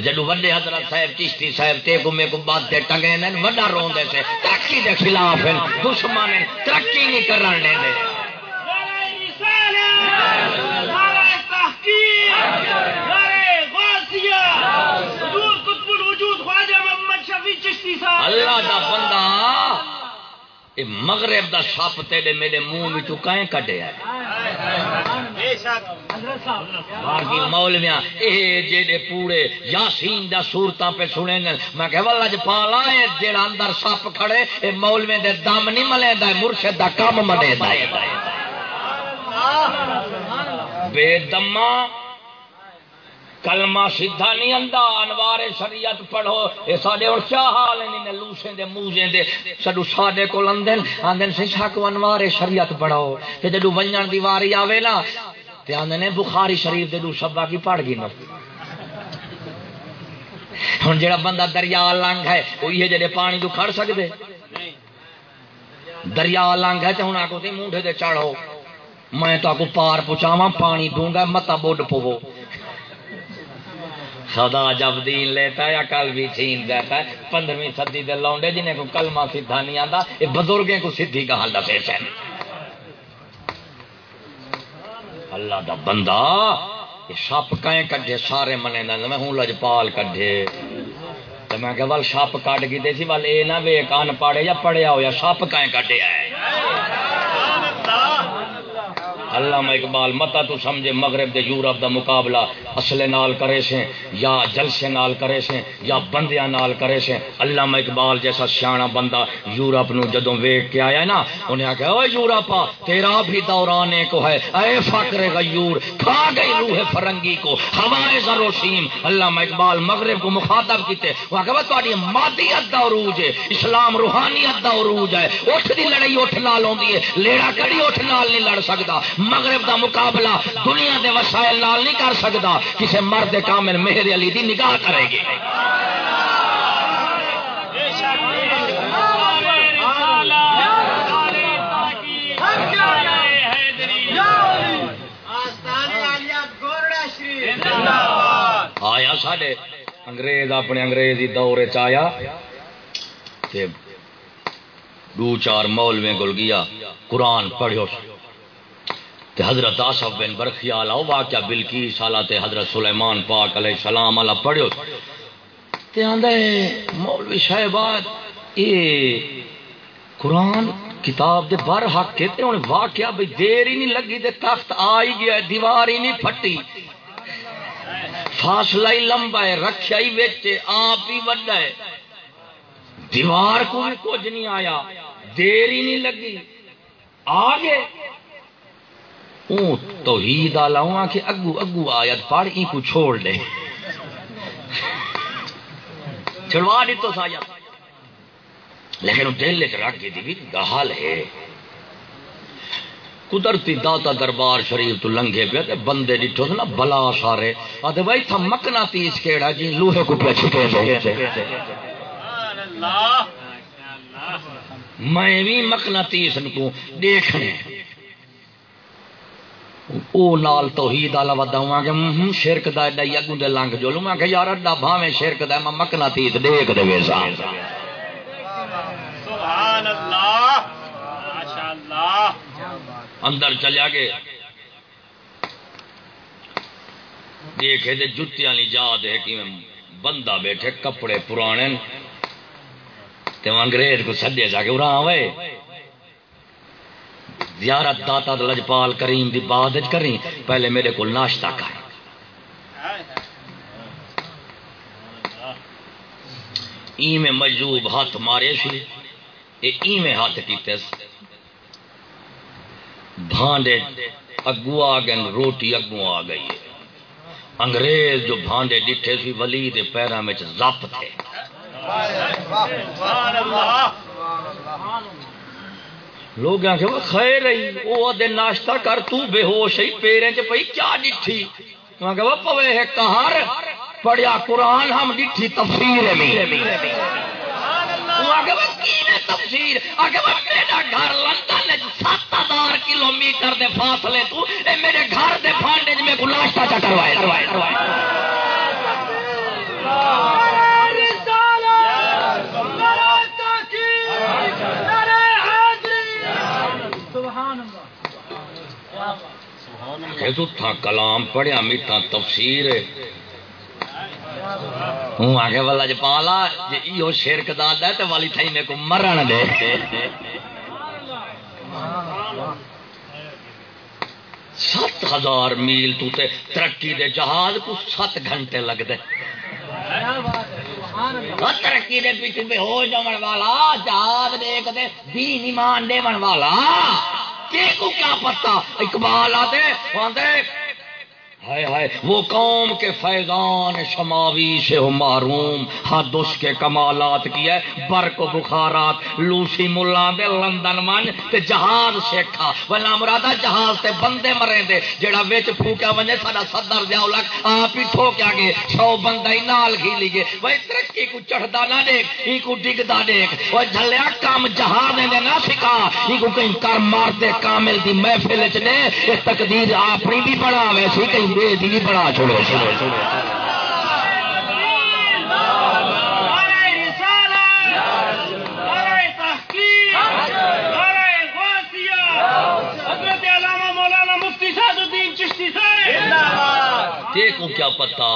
جدو وڈے حضرت صاحب چشتی صاحب تے گمے کو بات تے ٹنگے نے وڈا روندے سے، ترقی دے خلاف ہیں دشمن ہیں ترقی نہیں کرن دے دے۔ اللہ دا بندہ مغرب دا سپ تیرے میرے منہ چکائیں کٹے باقی مولویا یہ جی پورے یاسین دا سورتاں پہ سنے میں کہ ولج جی پالا جڑا اندر سپ کھڑے، اے مولوے دے دم نہیں ملے دا مرشد دا کم ملے دا۔ بے دما کلمہ سیدھا نہیں آتا انوار شریعت پڑھو۔ یہ سارے اور کیا حال ہیں لوسے دے موزے دے۔ سڈو سارے کو آدھے آدھے سی ساکو انوار شریعت پڑھو تے جدو ونجن دی واری آوے نا، تے آدھے نے بخاری شریف دے دو شبا کی پڑھ گئی نہ ہوں جڑا بندہ دریا لنگ ہے وہ یہ جڑے پانی تو کھڑ سکتے دریا لنگ ہے تو ہوں آ کو منڈے دے چڑھو۔ میں تو آپ کو پار پہنچاوا پانی دوں گا، متا بڈ پو خدا جب دین لیتا ہے کل بھی چھین دیتا ہے پندرہویں صدی دے لونڈے جنہیں کو کلمہ سیدھا نہیں آتا یہ بزرگیں کو سیدھی کہاں دفے سے اللہ دا بندہ یہ سپ کہیں کڈے سارے منے نہ میں ہوں لجپال کڈے تو میں کہ ول سپ کٹ گئی سی ول اے نہ وے کان پڑے یا پڑیا ہو یا سپ کہیں کڈے آئے علامہ اقبال متا تو سمجھے مغرب دے یورپ دا مقابلہ اصل نال کرے سے یا جلسے نال کرے سے یا بندیاں نال کرے سے علامہ اقبال جیسا سیاح بندہ یورپ نو جدوں ویک کے آیا نا، انہیں آخیا او یورپا تیرا بھی دورانے کو ہے۔ اے فقر غیور، کھا گئی روح فرنگی کو ہوائے زروشیم علامہ اقبال مغرب کو مخاطب کیتے، وہ کہ تہاڈی مادیت دا عروج ہے، اسلام روحانیت دا عروج ہے۔ اٹھ دی لڑائی اٹھ نال ہوندی ہے، لیڑا کڑی اٹھ نال نہیں لڑ سکدا۔ مغرب دا مقابلہ دنیا دے وسائل نال نہیں کر سکتا کسی مرد کامل مہر علی دی نگاہ کرے گی۔ آیا ساڈے انگریز، اپنے انگریزی دور چیا دو چار مولوے گل گیا، قرآن پڑھو تے حضرت آصف بن برخیال آؤ واقعہ بلکی سالہ تے حضرت سلیمان پاک علیہ السلام اللہ پڑھو۔ تے آندہ مولوی صاحبات اے قرآن کتاب دے بر حق کے تے انہیں واقعہ بھئی دیر ہی نہیں لگی تے تخت آئی گیا دیوار ہی نہیں پھٹی۔ فاصلہ ہی لمبا ہے، رکھیا ہی ویچے آپ ہی وڈا ہے۔ دیوار کو بھی کچھ نہیں آیا، دیر ہی نہیں لگی۔ آگے توحید آ کہ اگو اگو آیت پڑھ ای کو چھوڑ دے۔ چھڑوا دی تو سایا لیکن دل چ رکھ کے دی گال ہے۔ قدرتی داتا دربار شریف تو لنگے پہ بندے ڈٹھو نا بلا سارے آدھے بھائی تھا مکنا تیس کیڑا جی لوہے کو پہ چھپے میں بھی مکنا تیس کو دیکھنے۔ او نال توحید والا ودا ہوا کہ شرک دا ایڈا اگوں دے لنگ جو لوں میں کہ یار اڈا بھاویں شرک دا میں مکنا تیت دیکھ دے ویسا۔ سبحان اللہ ماشاءاللہ۔ اندر چلیا گئے دیکھے دے جتیاں نہیں جا دے کہ بندہ بیٹھے کپڑے پرانے تے انگریز کو سدے جا کے اڑا ہوئے زیارت داتا لجپال کریم دی بعد کریں۔ پہلے میرے کو ناشتہ کر۔ میں مجوب ہاتھ مارے سی ای میں ہاتھ کیتے بھانڈے اگو آ گئے، روٹی اگو آ گئی۔ ہے انگریز جو بھانڈے ڈٹھے سی ولی دے پیروں میں زپ تھے۔ اللہ اللہ۔ لوگ آخر وہ خیر رہی وہ دن ناشتہ کر، تو بے ہوش ہی پیرے چ پئی، کیا ڈٹھی؟ وہ کہ وہ پوے ہے کہار پڑھیا قرآن ہم ڈٹھی، تفسیر میں تفسیر؟ گھر لندن سات ہزار کلو میٹر دے فاصلے تو، اے میرے گھر دے فانڈے میں کو ناشتہ چا کروائے تھا کلام پڑھیا، میٹھا تفسیر ہوں آگے والا جی پالا جی یہ شرک داد ہے تو والی تھائی میرے کو مرن دے۔ سات ہزار میل تو تے ترقی دے جہاز کو سات گھنٹے لگ دے ہاں، ترقی دے پیچھے بے ہو جمن والا، جہاز دیکھ دے، دین ایمان دے من والا۔ کو کیا پتا؟ اقبال آتے آدھے ہائے ہائے، وہ قوم کے فیضان شماوی سے ہو معروم۔ حد اس کے کمالات کی ہے، برق و بخارات۔ لوسی ملا دے لندن من تے جہاز سیکھا ولا مرادا جہاز تے بندے مرے دے، جڑا وچ پھوکیا ونجے، ساڈا صدر دیاو لگ آپ ہی ٹھوکیا گے سو بندہ ہی نال کھیلی گے وے ترقی کو چڑھدا نہ دیکھ ای کو ڈگدا دیکھ۔ او جھلیا کام جہاز دے نہ سکھا۔ ای کو کہیں کر مار دے کامل دی محفل وچ نے اے تقدیر اپنی بھی بڑھاوے سی کہیں بھی بڑھا چھوڑو۔ دیکھو کیا پتا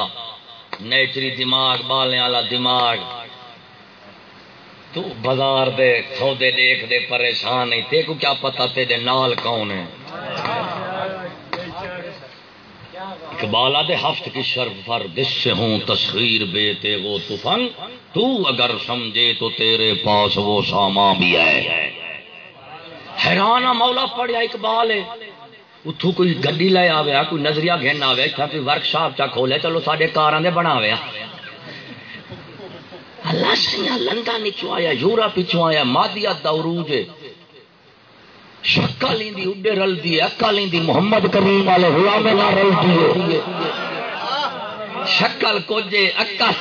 نیچری دماغ بالنے والا دماغ۔ تو بازار دے سودے دیکھ دے پریشان نہیں دیکھو کیا پتا تیرے نال کون ہے۔ اقبال دے ہفت کی شرف پر دس سے ہوں تصویر بے تے وہ تفن تو اگر سمجھے تو تیرے پاس وہ ساما بھی ہے۔ حیران مولا پڑیا اقبال ہے۔ اتو کوئی گڈی لے آیا کوئی نظریہ گھن آیا اتنا کوئی ورک شاپ چا کھولے، چلو سارے کار دے بنا اللہ سیا لندن پچھو آیا، یورپ پچھو آیا، مادیات دا عروج ہے۔ شکل دی اڈے رل دی اکل دی محمد کریم والے غلام نہ رل دی شکل کوجے اکل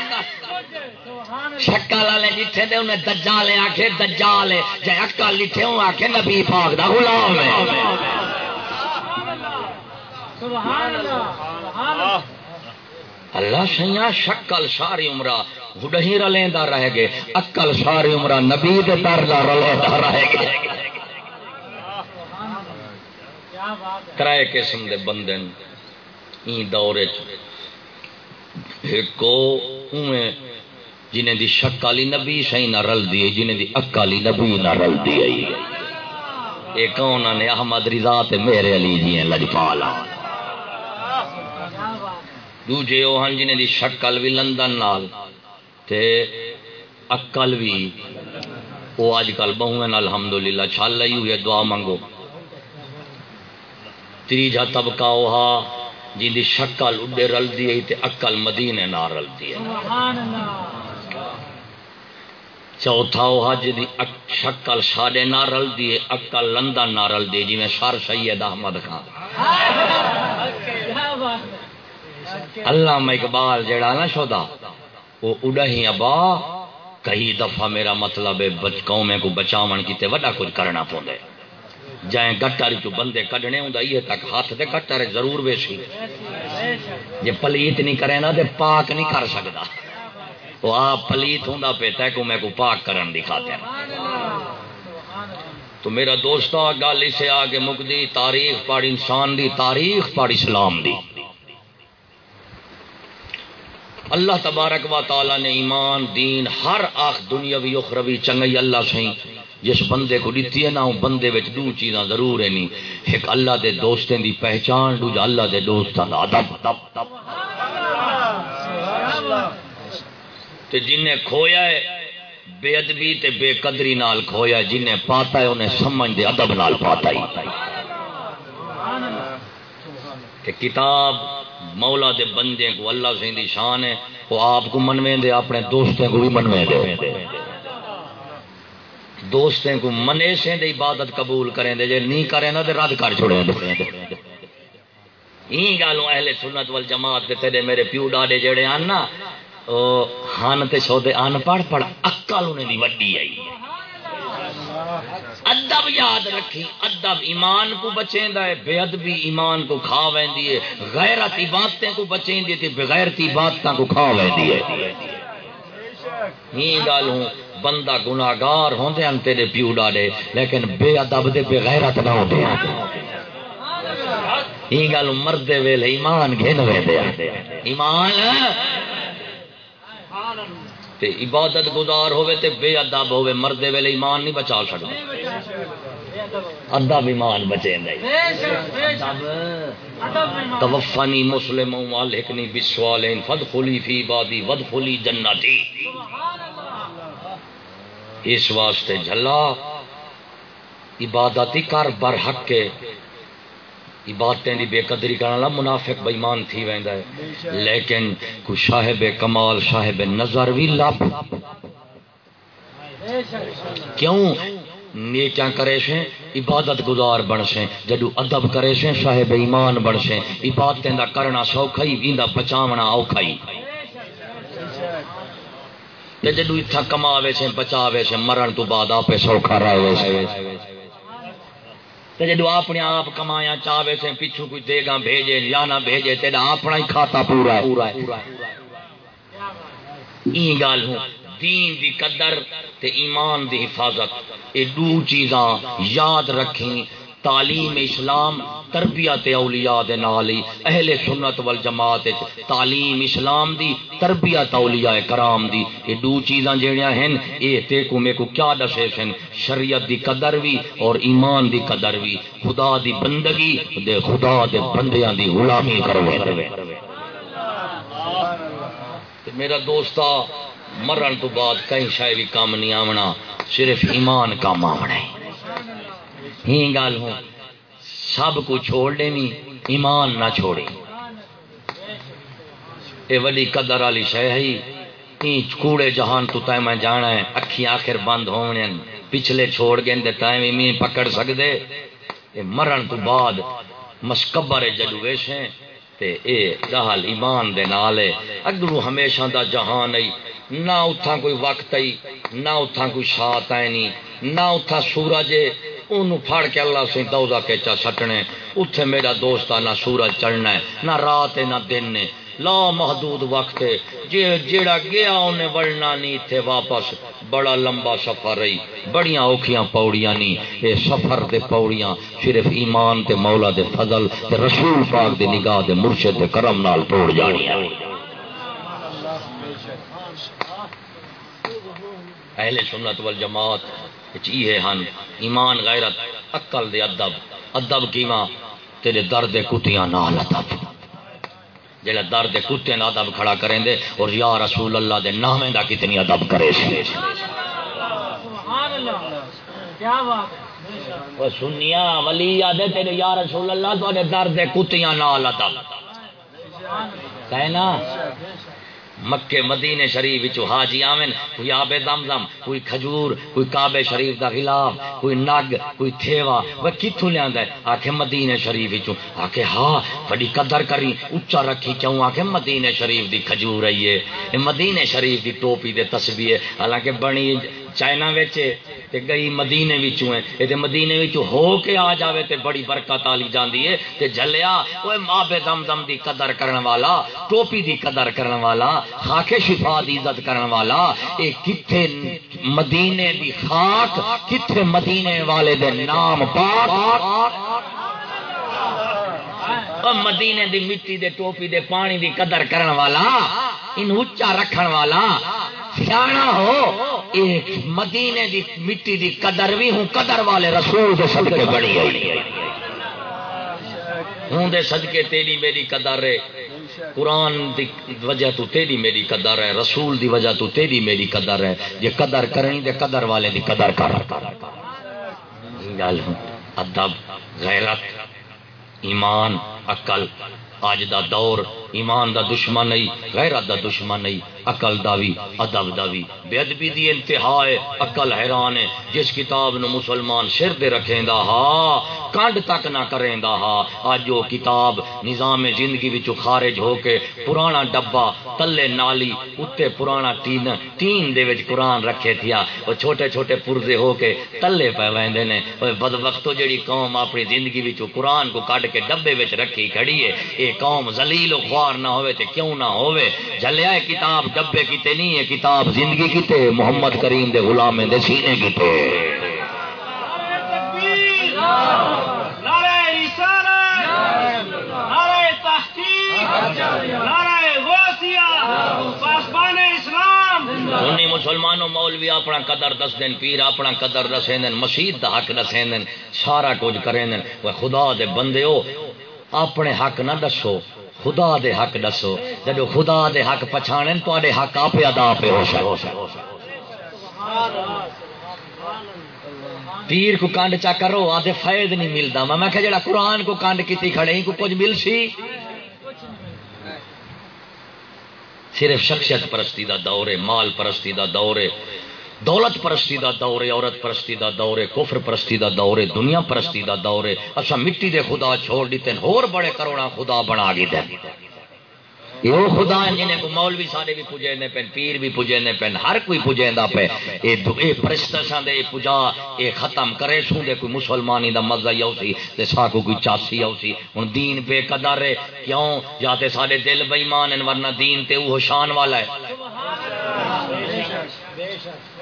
شکل والے جتھے دے انہیں دجال آکھے دجال جے اکل لٹھے ہوں، آکھے نبی پاک دا غلام ہے۔ اللہ سیاں شکل ساری عمرہ ہڈہی رلیندہ رہ گئے، اکل ساری عمرہ نبی دے در دا رلیندہ رہ گئے۔ ترائے قسم دے بندے این دورے ایک جنہیں دی شکالی نبی صحیح نہ رل دی جنہیں دی اکالی نبی نہ رل دی ایک انہوں نے احمد رضا تے میرے علی جی ہیں لجپالا دوجے وہ ہن جنہیں دی شکل بھی لندن نال۔ تے اکل بھی وہ اج کل بہویں الحمدللہ چھل رہی ہوئی دعا منگو تیجا طبقہ وہا جن کی شکل اڈے رلدی ہے تے اکل مدینے نہ رلدی ہے چوتھا وہا جی شکل ساڈے نہ رلدی ہے اکل لندن نہ رلدی جی میں سر سید احمد خان۔ اللہ اقبال جڑا نا شودا وہ اڈا ہی ابا کئی دفعہ میرا مطلب ہے قومیں کو بچاون کیتے وڈا کچھ کرنا پوندے۔ جائیں گٹر چ بندے کڈنے ہوں یہ تک ہاتھ دے گٹر ضرور ویسی۔ جی پلیت نہیں کرے نا تو پاک نہیں کر سکتا وہ آپ پلیت ہوں پہ تے کو میں کو پاک کرن دکھاتے ہیں تو میرا دوست گل اسے آگے مکدی تاریخ پڑھ انسان دی تاریخ پڑھ اسلام دی۔ اللہ تبارک و تعالی نے ایمان، دین، ہر آخ دنیاوی اخروی چنگئی، اللہ سہیں جس بندے کو دیتی ہے نا، وہ بندے وچ دو چیزاں ضرور ہیں ایک اللہ دے دوستیں دی پہچان، دوجا اللہ دے دوستاں دا ادب۔ تے جن نے کھویا ہے، بے ادبی تے بے قدری نال کھویا ہے جن نے پاتا ہے، انہیں سمجھ دے ادب نال پاتا ہی کہ کتاب مولا دے بندے کو اللہ سے دی شان ہے، وہ آپ کو منویں دے اپنے دوستوں کو بھی منویں دے دوستیں کو منے سے دے عبادت قبول کریں دے، جے نہیں کریں نا تے رد کر چھوڑیں دے۔ این گالوں اہل سنت والجماعت تے تیرے میرے پیو ڈاڈے جڑے آن نا ہن تے سودے ان پڑھ پڑھ عقل انہیں دی وڈی آئی۔ ادب یاد رکھی، ادب ایمان کو بچیں ہے، بے ادبی ایمان کو کھا ویندی ہے، غیرت باتیں کو بچیں دی تے بغیرتی باتاں کو کھا ویندی ہے۔ یہ گل ہوں بندہ گناگار ہوندے ہیں تیرے پیو ڈاڑے لیکن بے ادب دے بے غیرت نہ ہوندے ہیں یہ گل مردے ویلے ایمان گھن ویندے ایمان؟ تے عبادت گزار ہوئے تے بے ادب ہوئے مردے ویلے ایمان نہیں بچا سکتا ادب ایمان بچے توفنی مسلم والحقنی بسوالین، فدخلی فی عبادی ودخلی جنتی۔ سبحان اس واسطے جھلا۔ عبادت کر بر حق کے۔ عبادتیں دی بے قدری کرنے والا منافق بےمان تھی ویندا ہے۔ لیکن کو صاحب کمال، صاحب نظر بھی لب۔ کیوں؟ نیکیاں کرے سے عبادت گزار بن سے جدو ادب کرے سے صاحب ایمان بن سے عبادتیں دا کرنا سوکھا ہی ایندا بچاونا اوکھا ہی تے جدو اتھا کماوے سے بچاوے سے مرن تو بعد آپ سوکھا رہے سے تے جدو اپنے آپ کمایا چاہے سے پیچھو کوئی دے گا بھیجے یا نہ بھیجے تیرا اپنا ہی کھاتا پورا ہے۔ پورا ہے این گل ہوں، دین دی قدر تے ایمان دی حفاظت یہ دو چیزاں یاد رکھیں۔ تعلیم اسلام، تربیت اولیاء دے نالی اہل سنت والجماعت تعلیم اسلام دی، تربیت اولیاء کرام دی۔ یہ دو چیزاں جڑیاں ہیں اے تے کو میں کو کیا دسے سن؟ شریعت دی قدر بھی اور ایمان دی قدر بھی خدا دی بندگی دے، خدا دے بندیاں دی غلامی کرو میرا دوستا مرن تو بعد کہیں شاید بھی کام نہیں آمنا صرف ایمان کام آمنا ہے ہی گل ہوں۔ سب کو چھوڑ دینی، ایمان نہ چھوڑی اے وڈی قدر والی شہ ہے کوڑے جہان تو تے میں جانا ہے۔ اکھی آخر بند ہونے پچھلے چھوڑ گئے تے تے وی میں پکڑ سکدے۔ اے مرن تو بعد مسکبر جدو ویسے تے اے دہل ایمان دے نال ہے۔ اگرو ہمیشہ دا جہان ہے نہ اتھا کوئی وقت ہے نہ اتھا کوئی شات ہے نہیں نہ اتھا سورج اونوں پھڑ کے اللہ سے دودا کے چا سٹنے اتھے میرا دوست نہ سورج چڑھنا ہے نہ رات ہے نہ دن نے لا محدود وقت ہے جے جیڑا گیا انہیں وڑنا نہیں تھے واپس بڑا لمبا سفر رہی بڑیاں اوکھیاں پوڑیاں نہیں اے سفر دے پوڑیاں صرف ایمان تے مولا دے فضل تے رسول پاک دے نگاہ دے مرشد دے کرم نال توڑ جانی ہے اہل سنت والجماعت چیئے ہن، ایمان، غیرت، عقل دے ادب۔ ادب کیواں تیرے درد کتیاں نال ادب۔ جڑا درد کتے نال ادب کھڑا کریں دے اور یا رسول اللہ دے نامے دا کتنی ادب کرے سی۔ سبحان اللہ کیا بات وہ سنیا، ولی یاد تیرے یا رسول اللہ تو درد کتیاں نال ادب۔ کہنا؟ مکے مدینے شریف حاجی آمن کوئی آب دم کوئی کھجور، کوئی کعبے شریف دا خلاف کوئی نگ، کوئی تھیوا وہ کتوں لیا آخ مدینے شریف آخ ہاں بڑی قدر کری اچا رکھی چوں آخ مدینے شریف دی کھجور آئیے ہے مدینے شریف دی ٹوپی دے تسبیح حالانکہ بنی چائنا تے گئی مدینے وچوں ہے تے مدینے وچوں ہو کے آ جاوے تے بڑی برکت آلی جاندی ہے۔ تے جھلیا اوے ماں دم دم دی قدر کرن والا، ٹوپی دی قدر کرن والا، خاک شفا دی عزت کرن والا، اے کتھے مدینے دی خاک، کتھے مدینے والے دے نام پاک۔ مدینے دی مٹی دے ٹوپی دے پانی دی قدر کرن والا، ان اچا رکھن والا سیاح ہو، ایک مدینے دی مٹی دی قدر بھی ہوں، قدر والے رسول دے صدقے بڑی ہوئی ہوں دے صدقے تیری میری قدر ہے۔ قرآن دی وجہ تو تیری میری قدر ہے، رسول دی وجہ تو تیری میری قدر ہے۔ یہ قدر کریں دے قدر والے دی قدر کر۔ گل ادب، غیرت، ایمان، عقل اج دا دور ایمان دا دشمن نہیں، غیرت دا دشمن نہیں، عقل دا بھی ادب دا بھی بے ادبی دی انتہا ہے، عقل حیران ہے۔ جس کتاب نو مسلمان سر دے رکھیں دا ہا کنڈ تک نہ کریں دا ہا۔ اج وہ کتاب نظام زندگی وچوں خارج ہو کے پرانا ڈبا تلے نالی اتے پرانا تین تین دے وچ قرآن رکھے تھیا۔ وہ چھوٹے چھوٹے پرزے ہو کے تلے پہ ویندے نے۔ اوے بد وقتو جڑی قوم اپنی زندگی وچوں قرآن کو کڈ کے ڈبے وچ رکھی کھڑی ہے۔ اے قوم ذلیل و خوار نہ ہوئے تے کیوں نہ ہوئے؟ جلیا کتاب ڈبے کیتے نہیں ہے کتاب زندگی کیتے محمد کریم دے غلام دے سینے کیتے مسلمانوں مولوی اپنا قدر دس دین پیر اپنا قدر دسیں دین مسیح دا حق دسیں دین سارا کچھ کریں دین وہ خدا دے بندے ہو اپنے حق نہ دسو۔ خدا دے حق دسو جب خدا دے حق پچھانے تے حق آپ ادا پہ ہو سکو پیر کو کانڈ چا کرو، آدھے فائد نہیں ملتا میں کہ جڑا قرآن کو کانڈ کی کھڑے ہی کو کچھ مل سی؟ صرف شخصیت پرستی دا دور ہے، مال پرستی دا دور ہے۔ دولت پرستی دا دور ہے، عورت پرستی دا دور ہے، کفر پرستی دا دور ہے، دنیا پرستی دا دور ہے۔ اچھا مٹی دے خدا چھوڑ دیتے ہور بڑے کروڑا خدا بنا گی دے یہ خدا جنہیں کو مولوی سارے بھی پوجے نے پین پیر بھی پوجے نے پین ہر کوئی پوجے دا پہ اے اے پرستشاں دے پوجا، اے ختم کرے سوں دے، کوئی مسلمانی دا مزہ یو سی تے سا کو کوئی چاسی یو سی ہن دین بے قدر ہے، کیوں؟ یا تے سارے دل بے ایمان ورنہ دین تے وہ شان والا ہے۔ سبحان اللہ۔ بے شک بے شک۔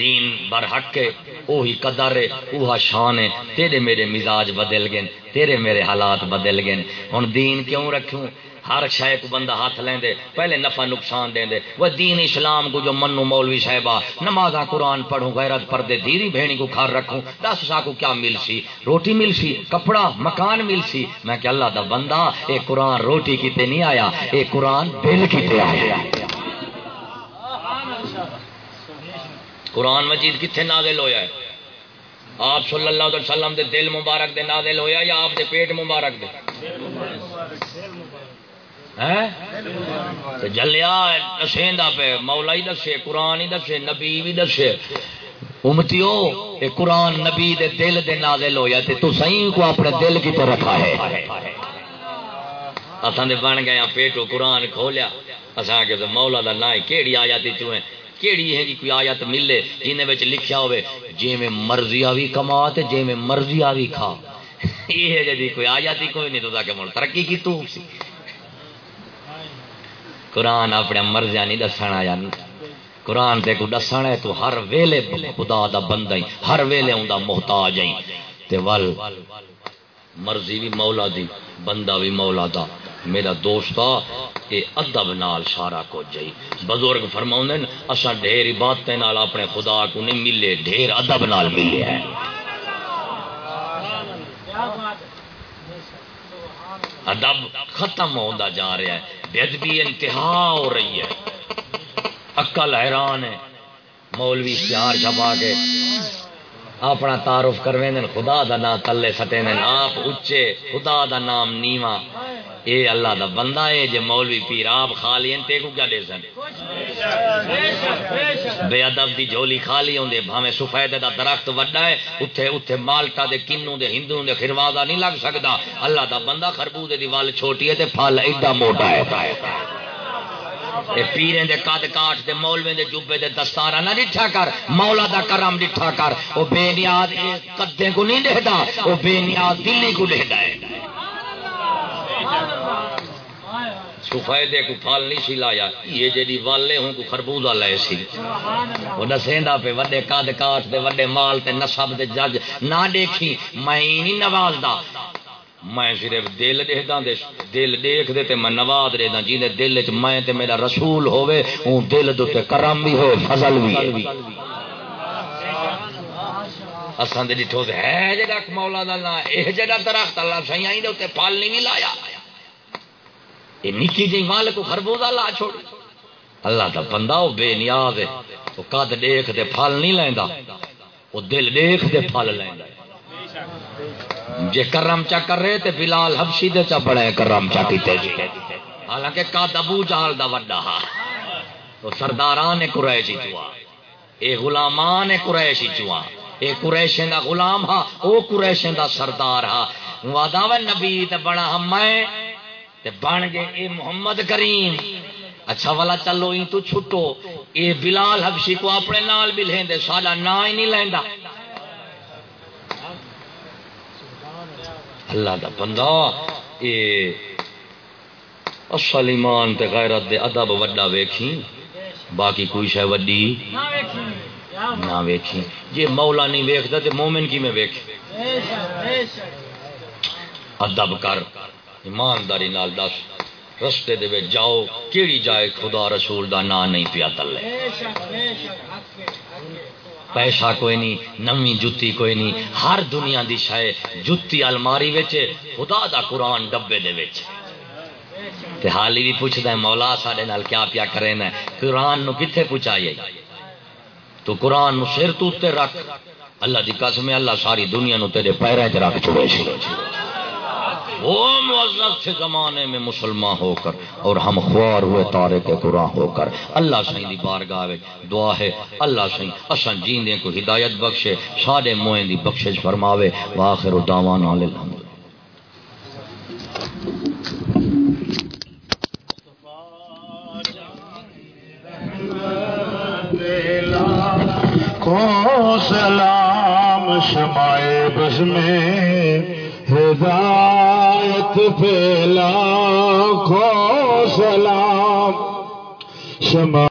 دین برحق ہے وہی قدر ہے وہ شان ہے۔ تیرے میرے مزاج بدل گئے، تیرے میرے حالات بدل گئے۔ ہوں دین کیوں رکھوں؟ ہر شے کو بندہ ہاتھ لیں دے پہلے نفع نقصان دیں دے وہ دین اسلام کو جو منو مولوی صاحبہ نماز قرآن پڑھوں، غیرت پردے دیری بہنی کو کھار رکھوں۔ دس سا کو کیا مل سی روٹی مل سی کپڑا، مکان مل سی میں کہ اللہ دا بندہ اے قرآن روٹی کیتے نہیں آیا اے قرآن بل کیتے آیا۔ قرآن مجید کتنے نازل ہویا ہے؟ آپ صلی اللہ علیہ وسلم دے دل مبارک دے نازل ہویا یا آپ دے پیٹ مبارک دے؟ جلیا دسیں پہ، مولا ہی دسے، قرآن ہی دسے، نبی بھی دسے۔ امتیو، اے قرآن نبی دے دل دے نازل ہویا تے تو صحیح کو اپنے دل کی تو رکھا ہے۔ اساں دے بن گئے پیٹو قرآن کھولیا۔ اساں کہ مولا دا نا کیڑی آیا تی چویں کیڑی ہے جی کوئی آیت ملے جن لکھیا ہوئے جی میں مرضی آوی کما تے جی میں مرضی آوی کھا۔ یہ ہے جی کوئی آیت ہی کوئی نہیں تو کہ مول ترقی کی تو سی۔ قرآن اپنے مرضیاں نہیں دسنا آیا۔ قرآن تے کو دسنا ہے تو ہر ویلے خدا دا بندہ ہی، ہر ویلے اوندا محتاج ہی۔ تے ول، مرضی بھی مولا دی، بندہ بھی مولا دا۔ میرا دوست یہ ادب نال سارا کچھ جائی۔ بزرگ فرما نے اصا ڈھیر عبادت نال اپنے خدا کو نہیں ملے، ڈھیر ادب نال ملے ہیں۔ ادب ختم ہوتا جا رہا ہے بےدبی انتہا ہو رہی ہے۔ اکل حیران ہے، مولوی اشتہار چھپا کے اپنا تعارف کرویں خدا دا نام تلے سٹے آپ اچے، خدا دا نام نیواں۔ اے اللہ دا بندہ ہے جے مولوی پیر آپ خالی ہیں، تے کو کیا دے سن؟ بے ادب دی جھولی خالی ہوندے، بھاویں سفید دا درخت وڈا ہے اوتھے اوتھے مالٹا دے، کنوں دے ہندو دے خروازہ نہیں لگ سکدا۔ اللہ دا بندہ خربوزے دی وال چھوٹی ہے تے پھل ایڈا موٹا ہے پیریں دے قد کاٹ دے مولوے دے جوبے دے دستارا نہ ڈٹھا کر، مولا دا کرم ڈٹھا کر۔ او بے نیاز قدے کو نہیں دیکھدا او بے نیاز دلی کو دیکھدا ہے سفیدے کو پھل نہیں سی لایا، یہ جڑی والے ہوں کو خربوزہ لے سی۔ وہ دسیندا پہ وڈے قد کاٹ دے، وڈے مال تے نسب دے جج نہ دیکھی، میں نہیں نوازدا۔ میں صرف دل دیکھدا دے دل دیکھ دے تے میں نواز رہدا جی دے دل وچ میں تے میرا رسول ہوے اون دل دے تے کرم بھی ہوے فضل بھی ہے۔ اساں دے ڈٹھو تے ہے جڑا مولا دا نا اے جڑا درخت اللہ سائیں دے تے پھل نہیں لایا یہ نکی جی مال کو خربوزہ لا چھوڑ۔ اللہ دا بندہ وہ بے نیاز ہے وہ قد دیکھ دے پھل نہیں لیندا وہ دل دیکھ دے پھل لیندا۔ جے کرم چا کر رہے تے بلال حبشی دے چا بڑے کرم چا کیتے جی۔ حالانکہ قد ابو جہل دا وڈا ہا۔ تو سرداران قریشی چوا۔ اے غلامان قریشی چوا۔ اے قریشیں دا غلام ہا، او قریشیں دا سردار ہا۔ وعدہ و نبی تے بڑا ہم تے بن گئے اے محمد کریم۔ اچھا والا چلو، این تو چھٹو۔ اے بلال حبشی کو اپنے نال بھی لیندے ساڈا نا ہی نہیں لیندا اللہ دا بندہ۔ اے اصل ایمان تے غیرت دے ادب وڈا ویکھی باقی کوئی شے وڈی نہ ویکھی جے مولا نہیں ویکھدا تے مومن کی میں ویکھ ادب کر ایمانداری نال دس۔ رستے دے وچ جاؤ کیڑی جائے خدا رسول دا نام نہیں پیا تلے۔ پیسہ کوئی نہیں نمی جتی کوئی نہیں، ہر دنیا دی شے، جتی الماری وچ، خدا دا قرآن ڈبے دے وچ۔ تے حالی بھی پوچھدا ہے، مولا ساڈے نال کیا پیا کرے نا قرآن نو کتھے پہنچائیے تو قرآن نو سر تو تے رکھ۔ اللہ دی قسم ہے، اللہ ساری دنیا نو تیرے پیروں چ رکھ چھوڑے۔ سی وہ معزز سے زمانے میں مسلمان ہو کر اور ہم خوار ہوئے تارے کے قرآن ہو کر۔ اللہ سائیں دی بارگاہ دعا ہے۔ اللہ سائیں اساں جیندے کو ہدایت بخشے سارے موئیں دی بخشش فرماوے۔ واخر دعوانا الحمد کو سلام شمائے بس میں ہدایت پھیلا کو سلام شما